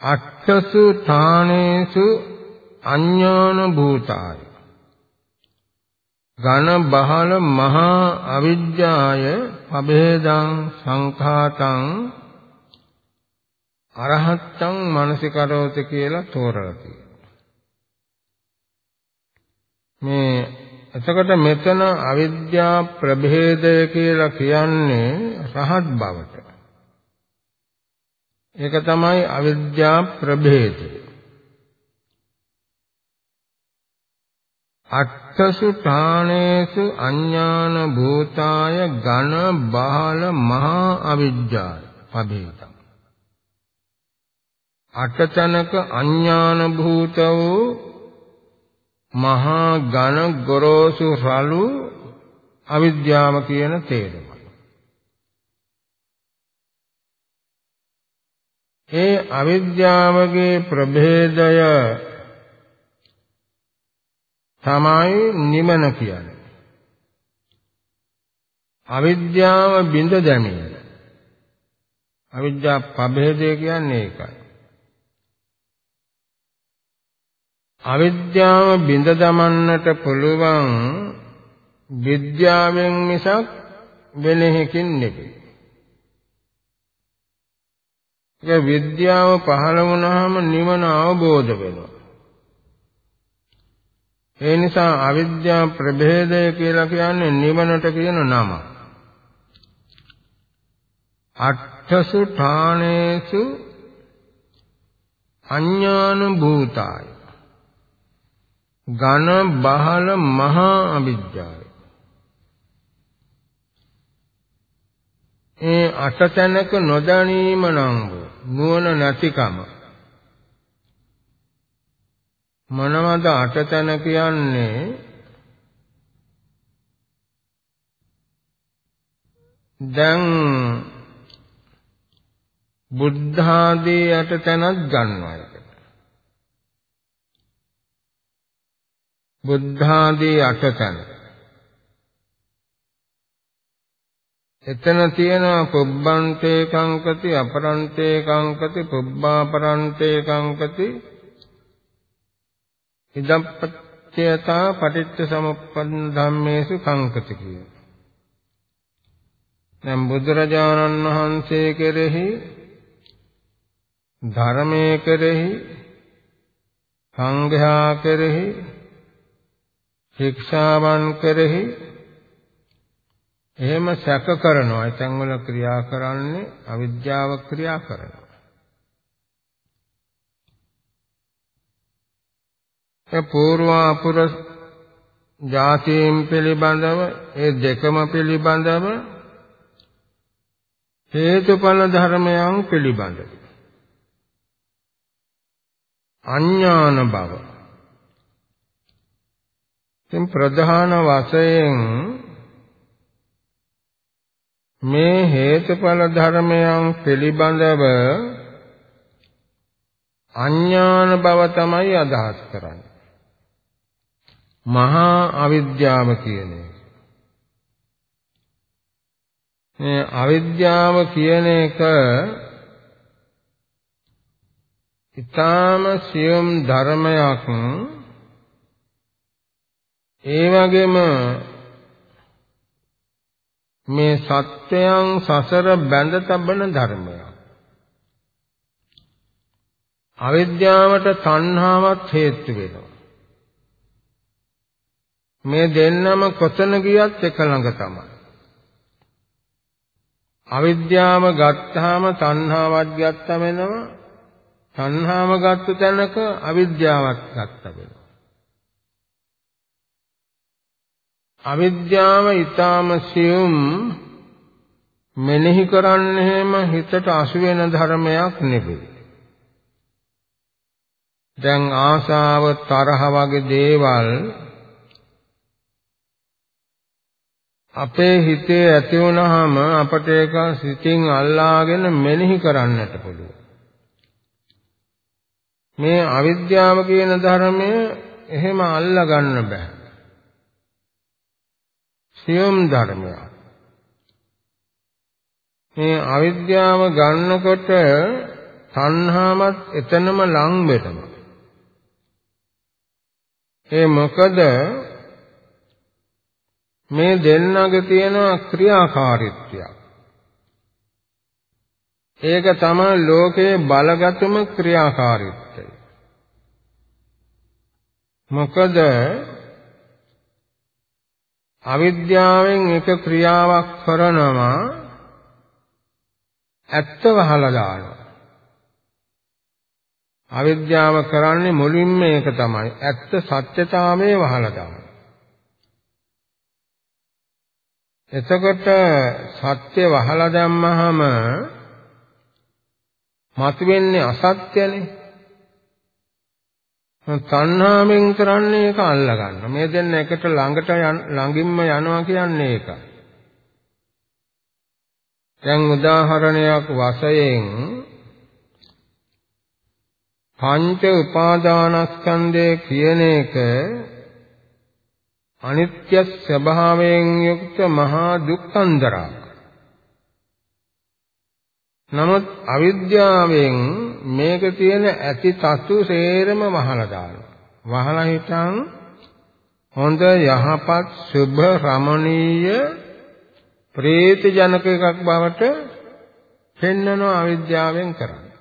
අට්ඨසු ථානේසු අඥාන භූතාය ඝන බහල මහා අවිජ්ජාය පබේදං සංඛාතං අරහත්තං මනසිකරෝත කියලා තෝරලා තියෙනවා මේ එතකොට මෙතන අවිද්‍යා ප්‍රභේදය කියලා කියන්නේ රහත් බවට. ඒක තමයි අවිද්‍යා ප්‍රභේදය. අට්ඨසු ඨානේසු අඥාන භූතාය ඝන බාල මහා අවිජ්ජාය පබේතං අටතනක අඥාන භූත වූ මහා ඝන ගොරෝසු රළු අවිද්‍යාව කියන තේරුම ඒ අවිද්‍යාවගේ ප්‍රභේදය තමයි නිමන කියන්නේ. අවිද්‍යාව බිඳ දැමීම. අවිද්‍යා ප්‍රභේදය කියන්නේ ඒකයි. අවිද්‍යාව බිඳ දමන්නට පුළුවන් විද්‍යාවෙන් මිසක් වෙන එකකින් නෙවෙයි. ඒ විද්‍යාව පහළ වුණාම නිවන අවබෝධ වෙනවා. ඒ නිසා අවිද්‍යා ප්‍රභේදය කියලා කියන්නේ නිවනට කියන නම. අට්ඨසු ඨානේසු අඥාන භූතාය. ඝන බහල මහා අවිද්‍යාව. ඒ අටතැනක නොදැනීම නම් නුවණ නැතිකම. මොනවද අටතැන කියන්නේ? දැන් බුද්ධ ආදී අටතැනක් ගන්නවා එකට බුද්ධ ආදී අටතැන එතන තියෙනවා පුබ්බන්තේ කංකති අපරන්තේ කංකති පුබ්බාපරන්තේ කංකති ඉදම්පච්චයතා පටිච්ච සමුප්පන්න ධම්මේසු කංකති කියන. දැන් බුදුරජාණන් වහන්සේ කෙරෙහි ධර්මයේ කෙරෙහි සංඝයා කෙරෙහි ශික්ෂාවන් කෙරෙහි එහෙම සැක කරනවා. එතෙන් වල ක්‍රියා කරන්නේ අවිද්‍යාව ක්‍රියා කරනවා. ඒ పూర్වාපුර ජාතීන් පිළිබඳව ඒ දෙකම පිළිබඳව හේතුඵල ධර්මයන් පිළිබඳව අඥාන බව ඉතින් ප්‍රධාන වශයෙන් මේ හේතුඵල ධර්මයන් පිළිබඳව අඥාන බව තමයි අදහස් කරන්නේ මහා අවිද්‍යාව කියන එක. මේ අවිද්‍යාව කියන එක ඊටාම සියුම් ධර්මයක් ඒ වගේම මේ සත්‍යයන් සසර බැඳ තබන ධර්මයක් අවිද්‍යාවට තණ්හාවත් හේතු වෙනවා මේ දෙන්නම කොතන ගියත් එක ළඟ තමයි. අවිද්‍යාව ගත්තාම තණ්හාවක් ගත්ත වෙනවා. තණ්හාව ගත්ත තැනක අවිද්‍යාවක් ගත්ත වෙනවා. අවිද්‍යාව ඊටාම සියුම් මෙනෙහි කරන්නේම හිතට අසු වෙන ධර්මයක් නෙවෙයි. දැන් ආසාව තරහ වගේ දේවල් අපේ හිතේ ඇති වුනහම අපට ඒක සිතින් අල්ලාගෙන මෙනෙහි කරන්නට පුළුවන්. මේ අවිද්‍යාව කියන ධර්මය එහෙම අල්ලා ගන්න බෑ. සියුම් ධර්මයක්. මේ අවිද්‍යාව ගන්නකොට තණ්හාවත් එතනම ලං වෙනවා. ඒ මොකද මේ දෙන්නගේ තියෙන ක්‍රියාකාරීත්වයක්. ඒක තමයි ලෝකයේ බලගතම ක්‍රියාකාරීත්වය. මොකද අවිද්‍යාවෙන් එක ක්‍රියාවක් කරනවා ඇත්ත වහලා දානවා. අවිද්‍යාව කරන්නේ මුලින්ම ඒක තමයි. ඇත්ත සත්‍යතාවයේ වහලා දානවා. එතකොට සත්‍ය වහලා දැම්මහම මතුවෙන්නේ අසත්‍යනේ. තණ්හාවෙන් කරන්නේ ඒක අල්ලා ගන්න. මේ දෙන්න එකට ළඟට ළඟින්ම යනවා කියන්නේ ඒකයි. දැන් උදාහරණයක් වශයෙන් පංච උපාදානස්කන්ධය කියන එක අනිත්‍ය ස්වභාවයෙන් යුක්ත මහා දුක්ඛන්දරා. නමුත් අවිද්‍යාවෙන් මේක තියෙන ඇති තතු සේරම වහලා දානවා. වහලා හිටන් හොඳ යහපත් සුභ රමණීය ප්‍රීති ජනක එකක් බවට පෙන්වන අවිද්‍යාවෙන් කරන්නේ.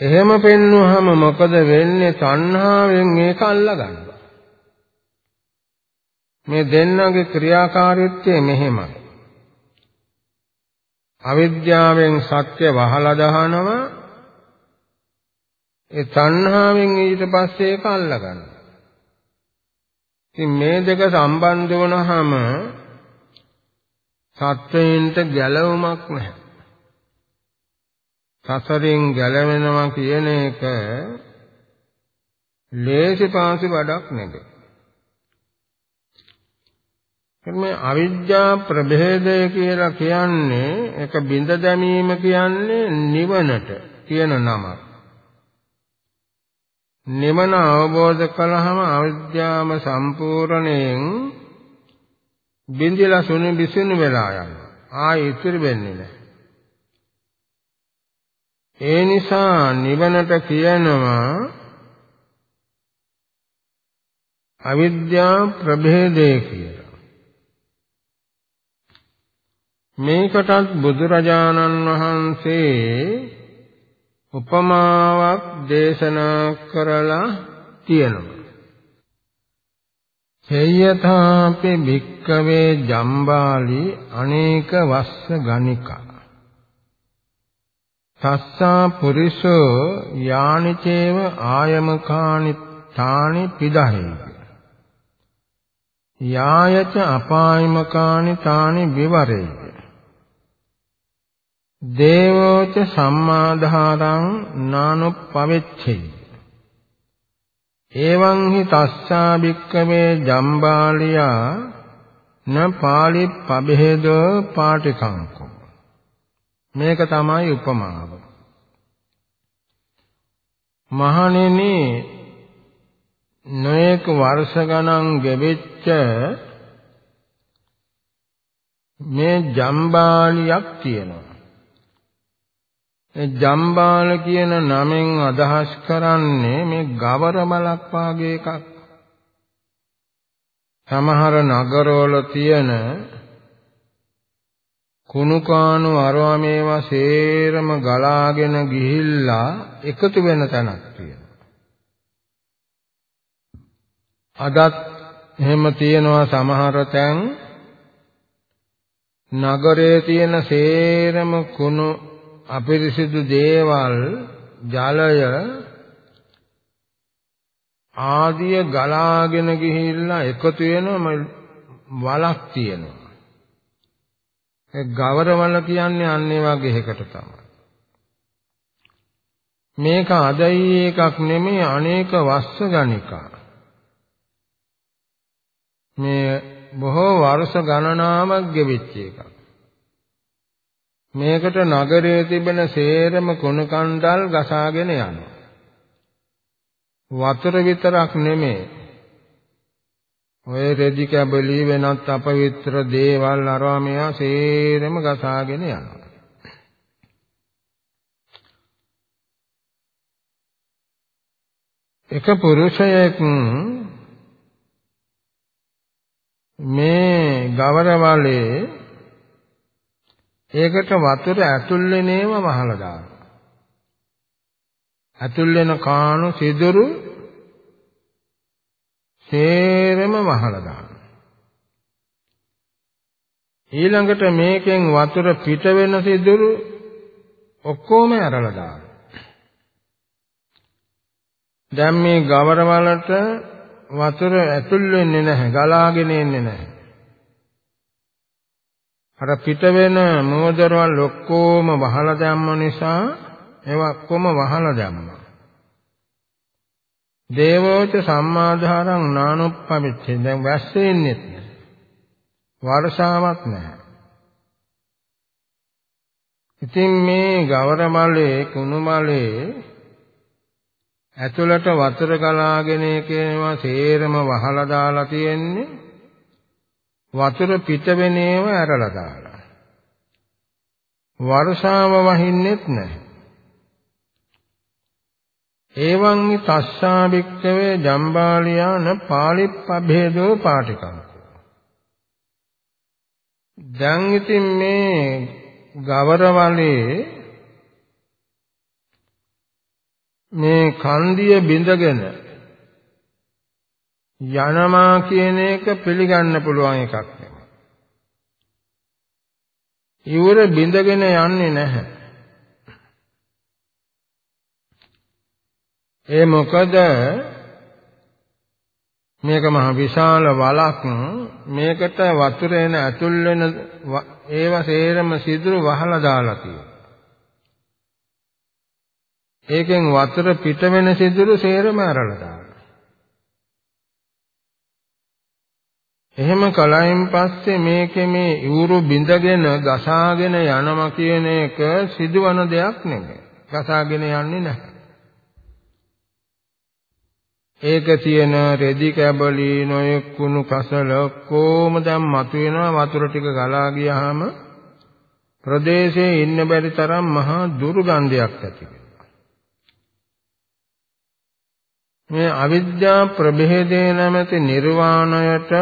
එහෙම පෙන්වුවහම මොකද වෙන්නේ? තණ්හාවෙන් ඒක අල්ලගන්නවා. මේ දෙන්නගේ ක්‍රියාකාරීත්වය මෙහෙමයි. අවිද්‍යාවෙන් සත්‍ය වහලා දහනවා ඒ තණ්හාවෙන් ඊට පස්සේ ඒක අල්ලගන්නවා. ඉතින් මේ දෙක සම්බන්ධ වුණාම සත්වයින්ට ගැලවුමක් නැහැ. සසරින් ගැලවෙනවා කියන එක ලේසි පාසි වැඩක් නෙවෙයි. මේ අවිද්‍යා ප්‍රභේදය කියලා කියන්නේ ඒක බිඳ දැමීම කියන්නේ නිවනට කියන නමක්. නිවන අවබෝධ කළාම අවිද්‍යාව සම්පූර්ණයෙන් බින්දිලා සුණු බිසිනු වෙලා යනවා. ආයෙ ඉතිරි වෙන්නේ නැහැ. ඒ නිසා නිවනට කියනවා අවිද්‍යා ප්‍රභේදය කියලා. මේකටත් බුදුරජාණන් වහන්සේ උපමාවක් දේශනා කරලා තියෙනවා. හේයථාපි භික්කවේ ජම්බාලි අනේක වස්ස ගණිකා. තස්සා පුරිසෝ යානිචේව ආයමකානි තානි පිදහේ යායච අපායමකානි තානි විවරේ දේවෝච සම්මාධාරං නානුප්පවෙච්චේ එවං හි තස්සා භික්කවේ ජම්බාලියා න පාලි පබේදෝ පාටිකංකෝ මේක තමයි උපමාව. මහණෙනි නොඑක වර්ෂ ගණන් ගෙවෙච්ච මේ ජම්බාලියක් තියෙනවා. ජම්බාල කියන නමෙන් අදහස් කරන්නේ මේ ගවර මලක් වාගේ එකක්. සමහර නගරවල තියෙන කුණුකාණු අරවා මේවා සේරම ගලාගෙන ගිහිල්ලා එකතු වෙන තැනක් තියෙනවා. අදත් එහෙම තියෙනවා සමහර තැන් නගරයේ තියෙන සේරම කුණු අපිරිසිදු දේවල් ජලය ආදිය ගලාගෙන ගිහිල්ලා එකතු වෙනම වලක් තියෙනවා. ඒ ගවරවල කියන්නේ අන්න ඒ වගේ එකකට තමයි. මේක අදයි එකක් නෙමෙයි අනේක වස්ස ගණිකා. මේ බොහෝ වර්ෂ ගණනාවක් ගෙවිච්ච එකක්. මේකට නගරයේ තිබෙන සේරම කුණ කණ්ඩල් ගසාගෙන යනවා. වතුර විතරක් නෙමේ. ඔය රෙදි කැබලි වෙනත් අපවිත්‍ර දේවල් අරවා මෙයා සේරම ගසාගෙන යනවා. එක පුරුෂයෙක් මේ ගවරවලේ ඒකට වතුර ඇතුල් වෙන ඒවා වහලා දානවා. ඇතුල් වෙන කාණු සිදුරු සේරම වහලා දානවා. ඊළඟට මේකෙන් වතුර පිට වෙන සිදුරු ඔක්කොම ඇරලා දානවා. දැන් මේ ගවර වලට වතුර ඇතුල් වෙන්නේ නැහැ, ගලාගෙන එන්නේ නැහැ. අර පිට වෙන මෝදරවල් ඔක්කොම වහලා දැම්ම නිසා ඒවා ඔක්කොම වහලා දැම්මා. දේවෝච සම්මාධාරං නානුප්පමිච්ඡේ දැන් වැස්සෙන්නේ නැහැ. වර්ෂාවක් නැහැ. ඉතින් මේ ගවර මලේ කුණු මලේ ඇතුළට වතුර ගලාගෙන ඒකේවා සේරම වහලා දාලා තියෙන්නේ වතුර පිට වෙන ඒවා ඇරලා දාලා. වර්ෂාව වහින්නෙත් නැහැ. එවං තස්සා භික්ඛවේ ජම්බාලියාන පාලිප්පභේදෝ පාටිකං දැන් ඉතින් මේ ගවරවලේ මේ කන්දිය බිඳගෙන යනවා කියන එක පිළිගන්න පුළුවන් එකක් නෙමෙයි. ඉවර බිඳගෙන යන්නේ නැහැ. ඒ මොකද මේක මහ විශාල වලක් මේකට වතුර එන ඇතුල් වෙන ඒව සේරම සිදුරු වහලා දාලා තියෙනවා. ඒකෙන් වතුර පිට වෙන සිදුරු සේරම අරලා දානවා. එහෙම කලයින් පස්සේ මේකේ මේ ඉවුරු බිඳගෙන ගසාගෙන යනවා කියන එක සිදුවන දෙයක් නෙමෙයි. ගසාගෙන යන්නේ නැහැ. ඒක තියෙන රෙදි කැබලි නොයෙක් කුණු කසල කොහොම දැන් මතුවෙනවා වතුර ටික ගලා ගියාම ප්‍රදේශයේ ඉන්න බැරි තරම් මහා දුර්ගන්ධයක් ඇති මේ අවිද්‍යා ප්‍රභේදේ නැමැති නිර්වාණයට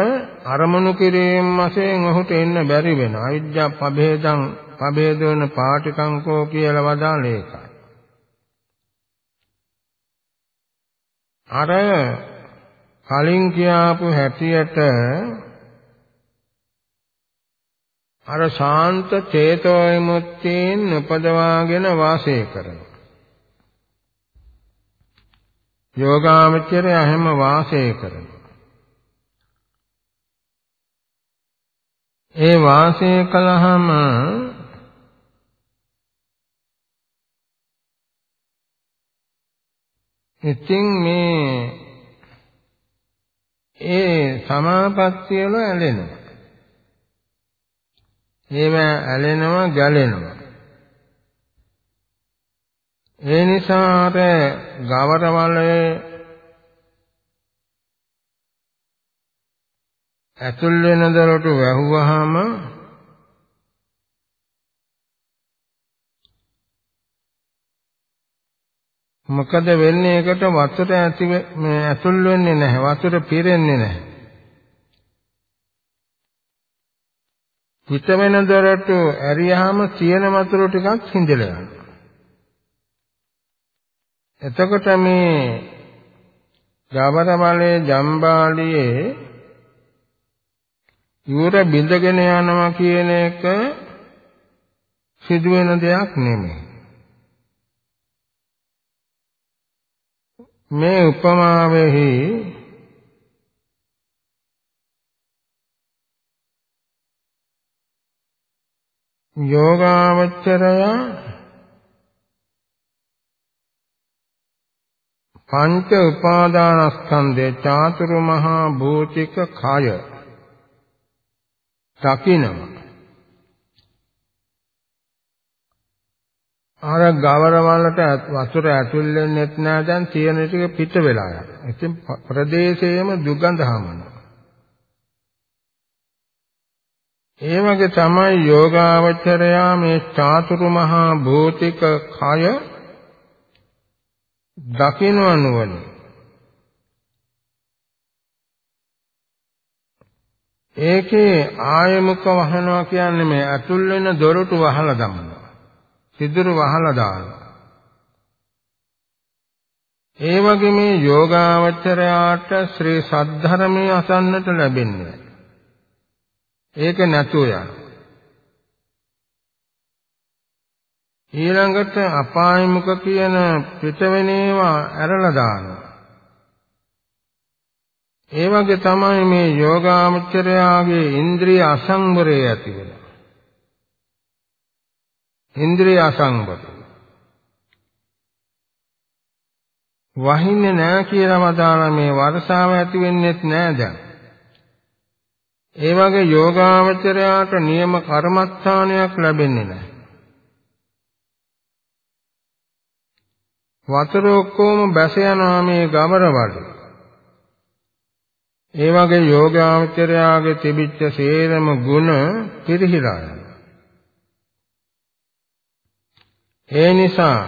අරමුණු කිරීම වශයෙන් ඔහුට එන්න බැරි වෙන අවිද්‍යා පභේදං පභේදවන පාටිකංකෝ කියලා වදාළ ඒකයි අර කලින් කියාපු හැටියට අර ශාන්ත චේතෝ විමුක්තියෙන් උපදවාගෙන වාසය කරනවා. යෝගාවචරය හැම වාසය කරනවා. ඒ වාසය කළාම ඉතින් මේ ඒ සමාපත්තිය වල ඇලෙනවා. ඒව ඇලෙනවා ගැලෙනවා. ඒ නිසා අර ගවරවලේ ඇතුල් වෙන දරට වැහුවාම මොකද වෙන්නේ? ඒකට වතුර ඇති මේ ඇතුල් වෙන්නේ නැහැ. වතුර පිරෙන්නේ නැහැ. පිට වෙන දොරට ඇරියාම තියෙන වතුර ටිකක් හිඳලා යනවා. එතකොට මේ ජාබරමලේ ජම්බාලියේ යුර බිඳගෙන යනවා කියන එක සිදුවෙන දෙයක් නෙමෙයි. මේ උපමාවෙහි යෝගාවචරය පංච උපාදානස්කන්ධේ චාතුරු මහා භූතික කය දකිනවා අර ගවර වලට වතුර ඇතුල් වෙන්නෙත් නෑ දැන් තියෙන ටික පිට වෙලා යනවා. ඉතින් ප්‍රදේශයේම දුගඳ හමනවා. ඒ වගේ තමයි යෝගාවචරයා මේ චාතුරු මහා භූතික කය දකින්නවනුවන ඒකේ ආයමුක වහනවා කියන්නේ මේ අතුල් වෙන දොරටු වහලා දමනවා සිදුරු වහලා දානවා. ඒ වගේ මේ යෝගාවචරයාට ශ්‍රී සද්ධර්මයේ අසන්නට ලැබෙන්නේ. ඒක නැතුව යන. ඊළඟට අපායමුක කියන පිටවෙනේවා ඇරලා දානවා. ඒ වගේ තමයි මේ යෝගාමචරයාගේ ඉන්ද්‍රිය අසංවරය ඇති වෙනවා. ඉන්ද්‍රිය අසංවර. වහින්නේ නැහැ කියලා මදාන මේ වර්ෂාව ඇති වෙන්නේත් නැහැ දැන්. ඒ වගේ යෝගාවචරයාට නියම කර්මස්ථානයක් ලැබෙන්නේ නැහැ. වතුර ඔක්කොම බැස යනවා මේ ගමරවල. ඒ වගේ යෝගාවචරයාගේ තිබිච්ච සේරම ගුණ පිරිහිලා යනවා. ඒ නිසා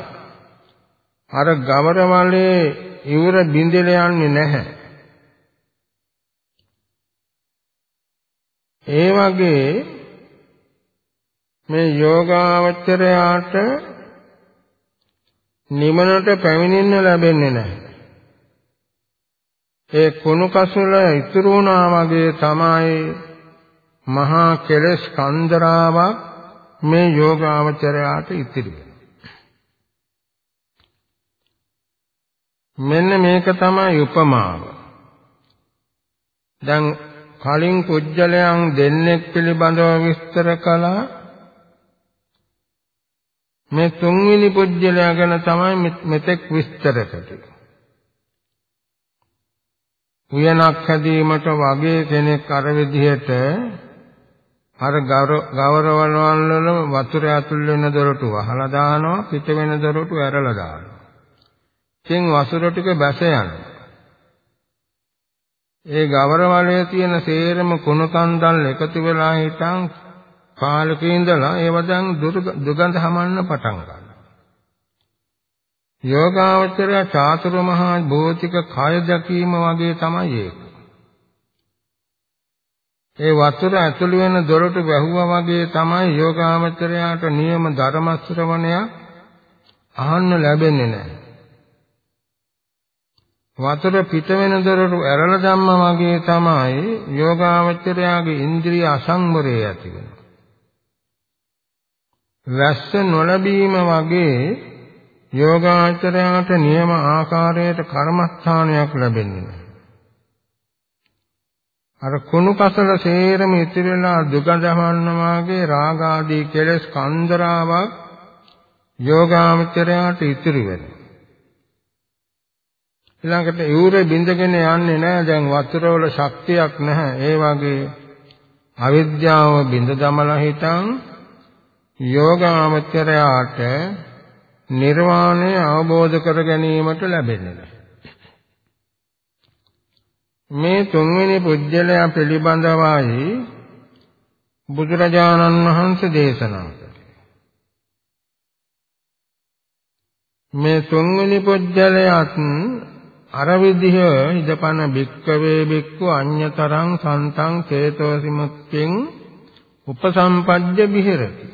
අර ගවරවලේ ඉවර බින්දෙල යන්නේ නැහැ. ඒ වගේ මේ යෝගාවචරයාට නිමනට පැමිණෙන්න ලැබෙන්නේ නැහැ. ඒ කුණු කසුල ඉතුරු වුණා වගේ තමයි මහා කෙලස් කන්දරාවක් මේ යෝගාවචරයාට ඉතිරි මෙන්න මේක තමයි උපමාව. දැන් කලින් කුජලයන් දෙන්නෙක් පිළිබඳව විස්තර කළා. මේ තුන්වෙනි පුජ්‍යලයා ගැන තමයි මෙතෙක් විස්තර කළේ. උයනක් හැදීමට වගේ කෙනෙක් අර විදිහට අර ගවරවල වල වතුර ඇතුල් වෙන දොරටු වහලා දානවා පිට වෙන දොරටු ඇරලා දානවා. ඉතින් වතුර ටික බැස යනවා. ඒ ගවරවලේ තියෙන සේරම කුණු කන්දල් එකතු වෙලා හිටන් කාලක ඉඳලා ඒව දැන් දුගඳ හමන්න පටන් ගන්නවා. යෝගාවචරය චාතුරු මහා භෞතික කය දැකීම වගේ තමයි ඒක. ඒ වතුර ඇතුළු වෙන දොරටු වැහුවා වගේ තමයි යෝගාවචරයාට නියම ධර්ම ශ්‍රවණයක් අහන්න ලැබෙන්නේ නැහැ. වතුර පිට වෙන දොරටු ඇරලා ධම්ම වගේ තමයි යෝගාවචරයාගේ ඉන්ද්‍රිය අසංවරය ඇති වෙනවා. වැස්ස නොලැබීම වගේ යෝගාචරයට නියම ආකාරයට කර්මස්ථානයක් ලැබෙන්නේ නැහැ. අර කුණු කසල සේරම ඉතිරිලා දුකදහන්න වාගේ රාග ආදී කෙලෙස් කන්දරාවක් යෝගාචරයට ඉතිරි වෙනවා. ඊළඟට යූරේ බින්දගෙන යන්නේ නැහැ දැන් වතුර වල ශක්තියක් නැහැ. ඒ වගේ අවිද්‍යාව බින්ද දමලා හිටන් යෝගාචරයට නිර්වාණය අවබෝධ කර ගැනීමට ලැබෙන්නේ නැහැ. මේ තුන්වෙනි පුජ්‍යලයා පිළිබඳවයි බුදුරජාණන් වහන්සේ දේශනා කළේ. මේ තුන්වෙනි පුජ්‍යලයාත් අර විදිහ ඉදපන භික්කවේ භික්ඛු අඤ්‍යතරං සන්තං චේතෝසිමුක්ඛෙන් උපසම්පජ්ජ විහෙරති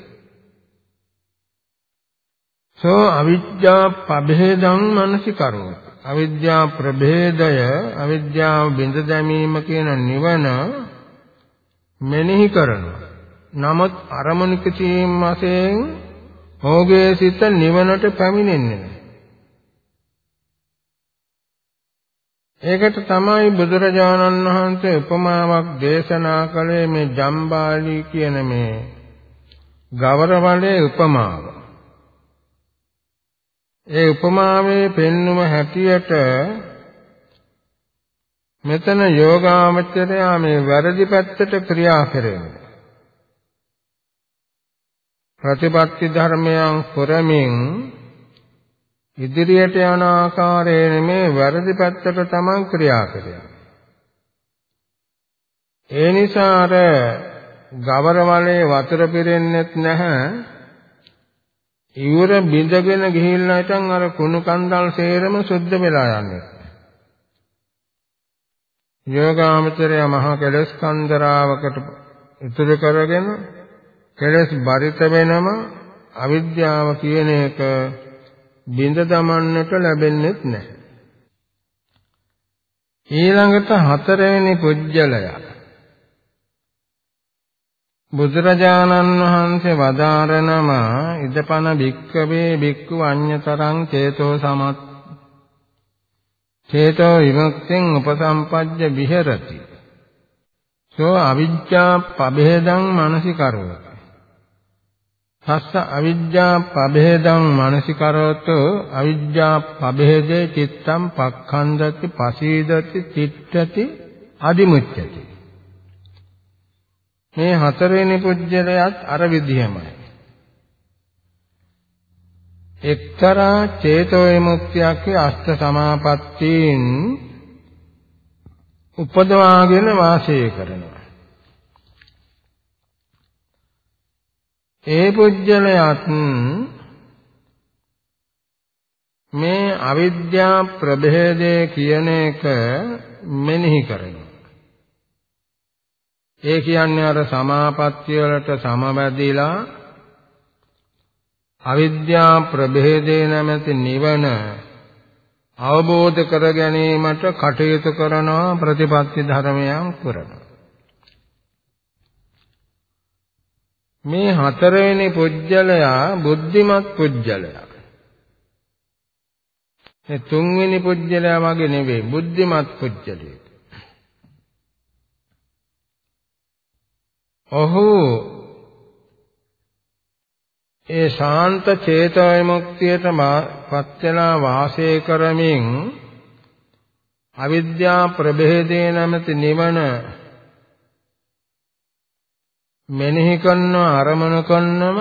සෝ අවිද්‍යා පබේදං මනසිකරෝ අවිද්‍යා ප්‍රභේදය අවිද්‍යාව බිඳ දැමීම කියන නිවන මෙනෙහි කරනවා නමුත් අරමුණක තීම් වශයෙන් ඕගේ සිත නිවනට පැමිණෙන්නේ නැහැ. ඒකට තමයි බුදුරජාණන් වහන්සේ උපමාවක් දේශනා කළේ මේ ජම්බාලි කියන මේ ගවරවලේ උපමාව. ඒ උපමාවේ පෙන්නුම හැටියට මෙතන යෝගාමචරයා මේ වැරදි පැත්තට ක්‍රියා කරන්නේ. ප්‍රතිපත්ති ධර්මයන් පුරමින් ඉදිරියට යන ආකාරයෙන් මේ වැරදි පැත්තට තමන් ක්‍රියා කරන්නේ. ඒ නිසා අර ගවරවලේ වතුර පිරෙන්නෙත් නැහැ ඉවර බිඳගෙන ගිහිල්ලා හිටන් අර කුණු කන්දල් සේරම සුද්ධ වෙලා යන්නේ. යෝගාමචරය මහා කෙලස් කන්දරාවකට ඉතුරු කරගෙන කෙලස් බරිත වෙනම අවිද්‍යාව කියන එක බිඳ දමන්නට ලැබෙන්නේ නැහැ. ඊළඟට හතරවෙනි පුජ්‍යලයා බුදුරජාණන් වහන්සේ වදාරනම ඉදපන භික්කවේ භික්ඛු අඤ්‍යතරං චේතෝ සමත් චේතෝ විමුක්තිං උපසම්පජ්ජ විහෙරති. සෝ අවිජ්ජා පබේදං මනසිකරෝති. තස්ස අවිජ්ජා පබේදං මනසිකරෝතු. අවිජ්ජා පබේදේ චිත්තං පක්ඛන්දති පසීදති තිට්ඨති අදිමුච්ඡති. මේ හතරවෙනි පුජ්‍යලයත් අර විදිහමයි. එක්තරා චේතෝ විමුක්තියක් අෂ්ට සමාපත්තීන් උපදවාගෙන වාසය කරනවා. ඒ පුජ්‍යලයත් මේ අවිද්‍යා ප්‍රභේදය කියන එක මෙනෙහි කරනවා. ඒ කියන්නේ අර සමාපත්තිය වලට සමවැදිලා අවිද්‍යා ප්‍රභේදේ නැමැති නිවන අවබෝධ කර ගැනීමට කටයුතු කරනවා ප්‍රතිපත්ති ධර්මයන් කරනවා. මේ හතරවෙනි පුජ්‍යලයා බුද්ධිමත් පුජ්‍යලයා. මේ තුන්වෙනි පුජ්‍යලයා වගේ නෙවෙයි බුද්ධිමත් පුජ්‍යලයා. ඔහු ඒ ශාන්ත චේතෝ විමුක්තියට පත් වෙලා වාසය කරමින් අවිද්‍යා ප්‍රභේදේ නැමැති නිවන මෙනෙහි කරන අරමුණු කරනම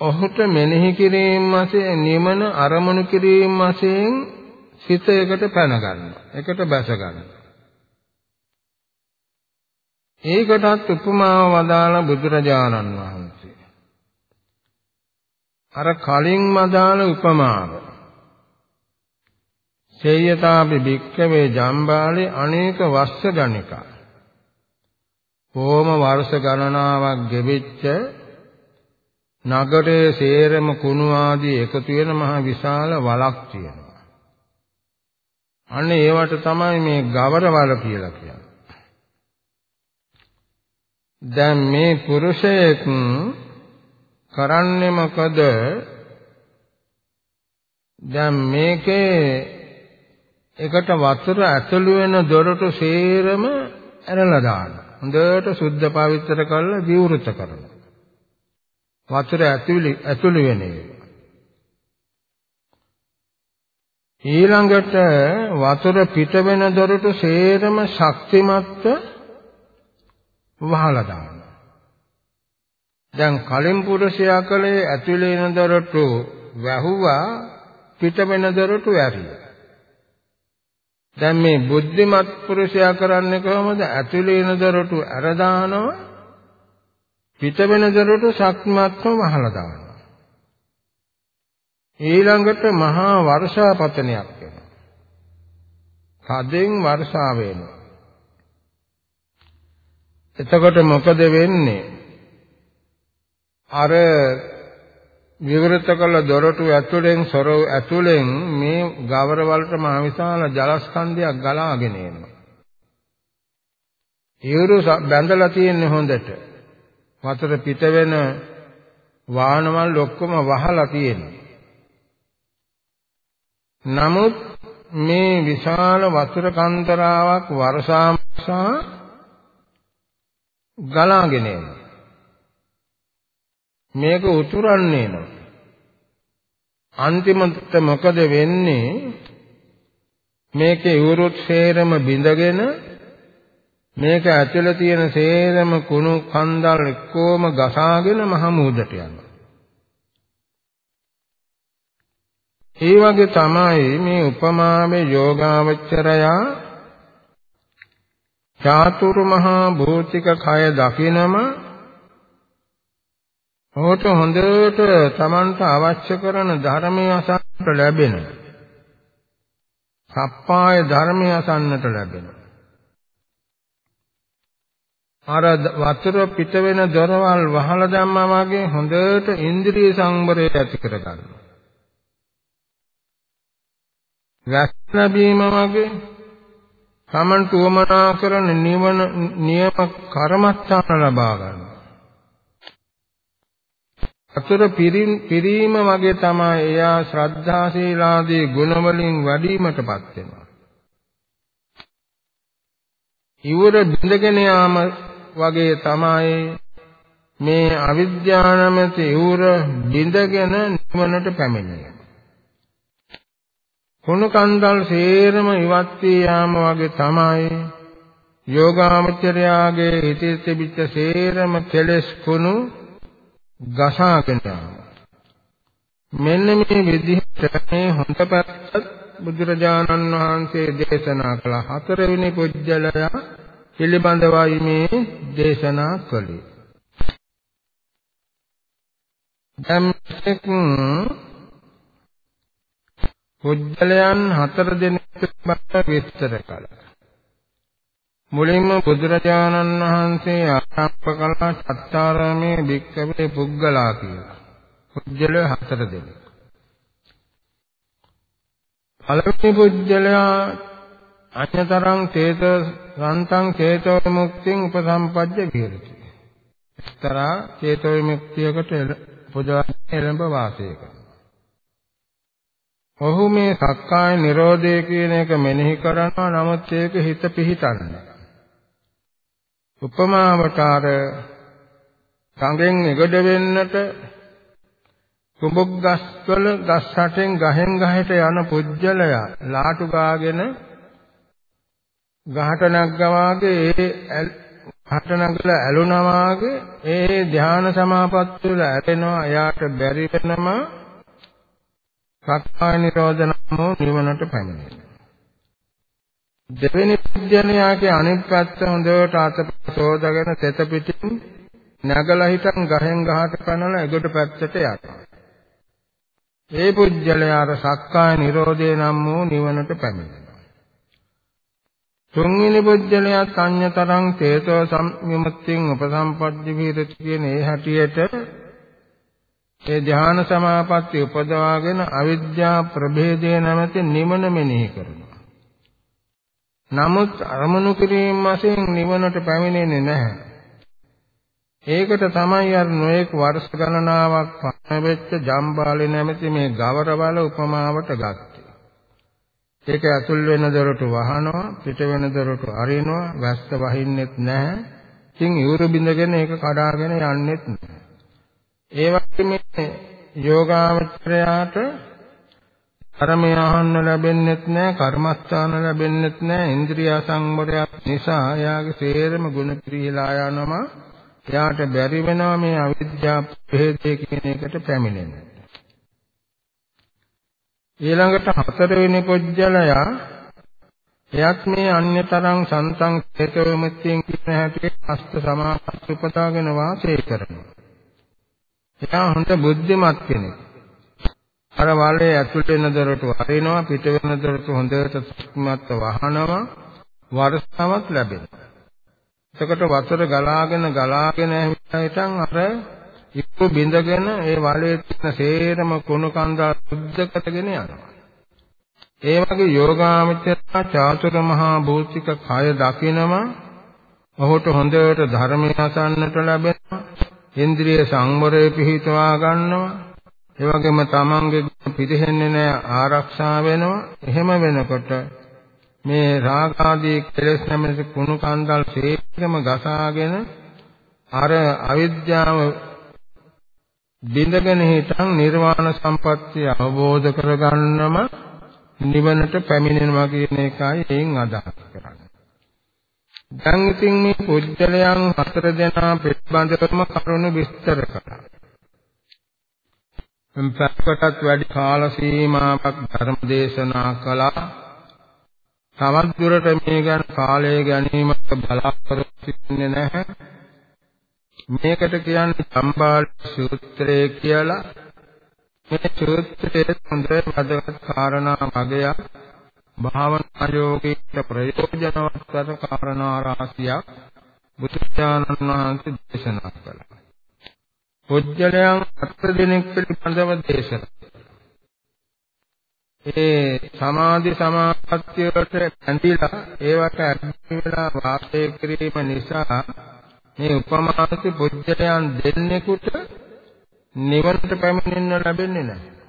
ඔහුට මෙනෙහි කිරීම වශයෙන් නිවන අරමුණු කිරීම වශයෙන් සිත එකට පැන ගන්නවා. එකට බැස ගන්නවා. ඒකටත් උපමාව වදාළ බුදුරජාණන් වහන්සේ. අර කලින් වදාළ උපමාව. සේයතාපි භික්ඛවේ ජම්බාලේ අනේක වස්ස ගණිකා. කොහොම වර්ෂ ගණනාවක් ගෙවිච්ච නගරයේ සේරම කුණු ආදී එකතු වෙන මහ විශාල වලක් තියෙනවා. අන්න ඒවට තමයි මේ ගවරවල කියලා කියන්නේ. දැන් මේ පුරුෂයෙක් කරන්නේ මොකද? දැන් මේකේ එකට වතුර ඇතුළු වෙන දොරටු සේරම ඇරලා දානවා. හොඳට සුද්ධ පවිත්‍ර කරලා විවෘත කරනවා. වතුර ඇතුළු ඇතුළු වෙන ඒවා. ඊළඟට වතුර පිට වෙන දොරටු සේරම ශක්තිමත්ව වහලා දානවා. දැන් කලින් පුරුෂයා කලේ ඇතුලේ එන දොරටු වැහුවා පිට වෙන දොරටු ඇරියා. දැන් මේ බුද්ධිමත් පුරුෂයා කරන්නේ කොහොමද? ඇතුලේ එන දොරටු අර දානවා පිට වෙන දොරටු ශක්තිමත්ව වහලා දානවා. ඊළඟට මහා වර්ෂාපතනයක් වෙනවා. කදෙන් වර්ෂාව වෙනවා. එතකොට මොකද වෙන්නේ? අර විවෘත කළ දොරටු ඇතුලෙන් සොර ඇතුලෙන් මේ ගවර වලට මහ විශාල ජලස්කන්ධයක් ගලාගෙන එනවා. ඊරු බැඳලා තියෙන්නේ හොඳට. වතුර පිට වෙන වාහනවල ඔක්කොම වහලා තියෙනවා. නමුත් මේ විශාල වතුර කන්දරාවක් වර්ෂාමසා ගලාගෙන එනවා. මේක උතුරන්නේ නෝ. අන්තිමට මොකද වෙන්නේ? මේකේ ඉවුරුත් සේරම බිඳගෙන මේක ඇතුළේ තියෙන සේරම කුණු කන්දල් එක්කෝම ගසාගෙන මහ මුහුදට යනවා. ඒ වගේ තමයි මේ උපමාවේ යෝගාවචරයා චාතුරු මහා භෞතික කය දකිනම ඔහුට හොඳට Tamanට අවශ්‍ය කරන ධර්මය අසන්නට ලැබෙන. සප්පාය ධර්මය අසන්නට ලැබෙන. අර වතුර පිට වෙන දොරවල් වහලා දැම්මා වගේ හොඳට ඉන්ද්‍රිය සංවරය ඇති කරගන්නවා. වැස් ලැබීම වගේ තමන්ට උවමනා කරන නිවන නියම කර්මස්ථාන ලබා ගන්නවා. අතර පිරීම වගේ තමයි එයා ශ්‍රද්ධා සීලාදී ගුණ වලින් වැඩිවීමටපත් වෙනවා. ඉවර බිඳගෙන යාම වගේ තමයි මේ අවිද්‍යානමෙති ඉවර බිඳගෙන නිවනට පැමිණෙන්නේ. කුණු කන්දල් සේරම ඉවත් වී යාම වගේ තමයි යෝගාමචරයාගේ හිතේ තිබිච්ච සේරම කෙලෙස් කුණු ගසාගෙන මෙන්න මේ විදිහට මේ හොඳ පැත්ත බුදුරජාණන් වහන්සේ දේශනා කළ හතරවෙනි පුජ්‍යලය පිළිබඳවයි මේ දේශනා කළේ. දැන් පුජ්‍යලයන් හතර දෙනෙක් බව විස්තර කළා. මුලින්ම බුදුරජාණන් වහන්සේ ආරම්භ කළා සත්‍යාරාමේ භික්කවේ පුද්ගලා කියලා. පුජ්‍යල හතර දෙනෙක්. පළවෙනි පුජ්‍යලයා අඤ්‍යතරං චේත සන්තං චේතෝ විමුක්තිං උපසම්පජ්ජ විහෙරති. එක්තරා චේතෝ විමුක්තියකට උපදවන්නේ එළඹ වාසය කරනවා. ඔහු මේ සක්කාය නිරෝධය කියන එක මෙනෙහි කරනවා නමුත් ඒක හිත පිහිටන්නේ. උපමාවට අර සංගෙන් එගොඩ වෙන්නට කුඹක් ගස්වල ගස් රටෙන් ගහෙන් ගහට යන පුජ්‍යලයා ලාටු ගාගෙන ගහට නැග්ගා වාගේ ඒ ගහට නැගලා ඇලුනා වාගේ ඒ ධාන සමාපatti වල ඇතෙනවා එයාට බැරි වෙනම සත්‍ය නිරෝධනමෝ නිවනට පැමිණෙනවා දෙවෙනි පුජ්‍යලයාගේ අනිත් පැත්ත හොඳට අතපත සෝදාගෙන තෙත පිටින් නැගලා හිටන් ගහෙන් ගහට කනලා එගොඩ පැත්තට යනවා ඒ පුජ්‍යලයාට සක්කාය නිරෝධය නම් වූ නිවනට පැමිණෙනවා. තුන්වෙනි පුජ්‍යලයා සංයතරං තේතෝ සම්විමුක්තිං උපසම්පද්දි විරති කියන ඒ හැටියට ඒ ධ්‍යාන සමාපatti උපදවාගෙන අවිද්‍යා ප්‍රභේදය නැමැති නිවන මෙනෙහි කරනවා. නමුත් අරමුණු කිරීම වශයෙන් නිවනට පැමිණෙන්නේ නැහැ. ඒකට තමයි අර නොඑක් වර්ෂ ගණනාවක් පරණ වෙච්ච ජම්බාලේ නැමැති මේ ගවරවල උපමාවට ගත්තේ. ඒක ඇතුල් වෙන දොරට වහනවා, පිට වෙන දොරට අරිනවා, වැස්ස වහින්නෙත් නැහැ. ඉතින් ඉවුරු බින්දගෙන ඒක කඩාගෙන යන්නෙත් නැහැ. ඒ වගේ මේ යෝගාවචරයාට ධර්මය අහන්න ලැබෙන්නෙත් නැහැ, කර්මස්ථාන ලැබෙන්නෙත් නැහැ, ඉන්ද්‍රිය සංවරයක් නිසා එයාගේ සේරම ගුණ පිරීලා යනවා. එයාට බැරි වෙනවා මේ අවිද්‍යා ප්‍රභේදය කියන එකට පැමිණෙන්න. ඊළඟට හතරවෙනි පොජ්ජලයා එයත් මේ අන්‍යතරං සන්තං හේතවමත්යෙන් කියන හැටි අස්ත සමාපත් උපදාගෙන වාසය කරනවා. එයා හොඳ බුද්ධිමත් කෙනෙක්. අර වලේ ඇතුළට එන දොරට වරිනවා පිට වෙන දොරට හොඳට සුක්මත් වහනවා වර්ෂාවක් ලැබෙනවා. එතකොට වතුර ගලාගෙන ගලාගෙන හිටන් අර ඉක්ක බිඳගෙන ඒ වලේ තියෙන සේරම කුණු කන්දා සුද්ධ කරගෙන යනවා. ඒ වගේ යෝගාමචර චාතුර මහා භෞතික කය දකිනම ඔහුට හොඳට ධර්මය අසන්නට ලැබෙනවා. ඉන්ද්‍රිය සංවරය පිහිටවා ගන්නවා. ඒ වගේම තමන්ගේ පිළිහෙන්නේ නැහැ ආරක්ෂා වෙනවා. එහෙම වෙනකොට මේ රාග ආදී කෙලෙස් නැමැති කුණු කන්දල් සේකම ගසාගෙන අර අවිද්‍යාව බිඳගෙන හිටන් නිර්වාණ සම්පත්තිය අවබෝධ කරගන්නම නිවනට පැමිණෙනවා කියන එකයි එයින් අදහස් කරන්නේ. දැන් ඉතින් මේ පුජ්‍යලයන් හතර දෙනා පිටබඳවම කරුණු විස්තර කළා. එම්පැකටත් වැඩි කාල සීමාවක් ධර්ම දේශනා කළා. තවත් දුරට මේ ගැන කාලය ගැනීමට බලාපොරොත්තු වෙන්නේ නැහැ. මේකට කියන්නේ සම්බාල සූත්‍රය කියලා. මේ සූත්‍රයේ හොඳ වැදගත් කාරණා වගයක් භාවනා යෝගීට ප්‍රයෝජනවත් කාරණා රාශියක් බුදුචානන් වහන්සේ දේශනා කළා. පුජ්‍යලයන් අත් දිනෙක පිළිබඳව දේශනා ඒ සමාධි සමාපත්තියට ඇඳිලා ඒවට අඩි වෙලා වාසය කිරීම නිසා මේ උපමාති පුජ්‍යයන් දෙන්නෙකුට නිවනට පැමිණෙන්න ලැබෙන්නේ නැහැ.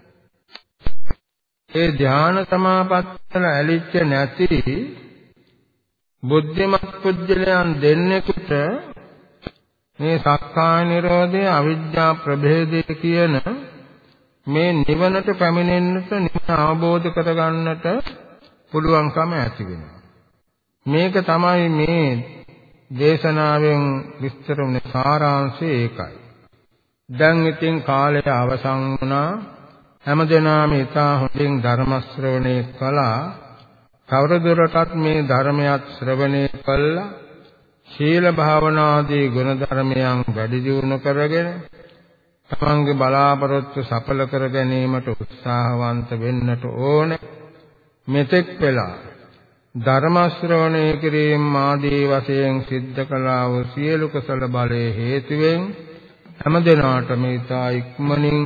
ඒ ධ්‍යාන සමාපත්තල ඇලිච්ච නැති බුද්ධිමත් පුජ්‍යලයන් දෙන්නෙකුට මේ සක්කාය නිරෝධය අවිද්‍යා ප්‍රභේදය කියන මේ නිවනට පැමිණෙන්නට නිවන අවබෝධ කරගන්නට පුළුවන්කම ඇති වෙනවා. මේක තමයි මේ දේශනාවෙන් විස්තර වුණ සාරාංශය ඒකයි. දැන් ඉතින් කාලය අවසන් වුණා. හැමදෙනාම ඉතා හොඳින් ධර්ම ශ්‍රවණය කළා. කවරදුරටත් මේ ධර්මයක් ශ්‍රවණය කළා. ශීල භාවනාදී ගුණ ධර්මයන් වැඩි දියුණු කරගෙන තමන්ගේ බලාපොරොත්තු සඵල කර ගැනීමට උත්සාහවන්ත වෙන්නට ඕන මෙතෙක් වෙලා ධර්ම ශ්‍රවණය කිරීම ආදී වශයෙන් සිද්ධ කළා වූ සියලු කුසල බලයේ හේතුවෙන් හැම දිනාටම ඊතා ඉක්මනින්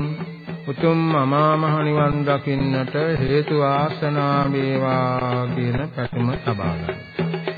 උතුම් අමා මහ නිවන් දකින්නට හේතු ආසනා වේවා කියන පැතුම සබා ගන්නවා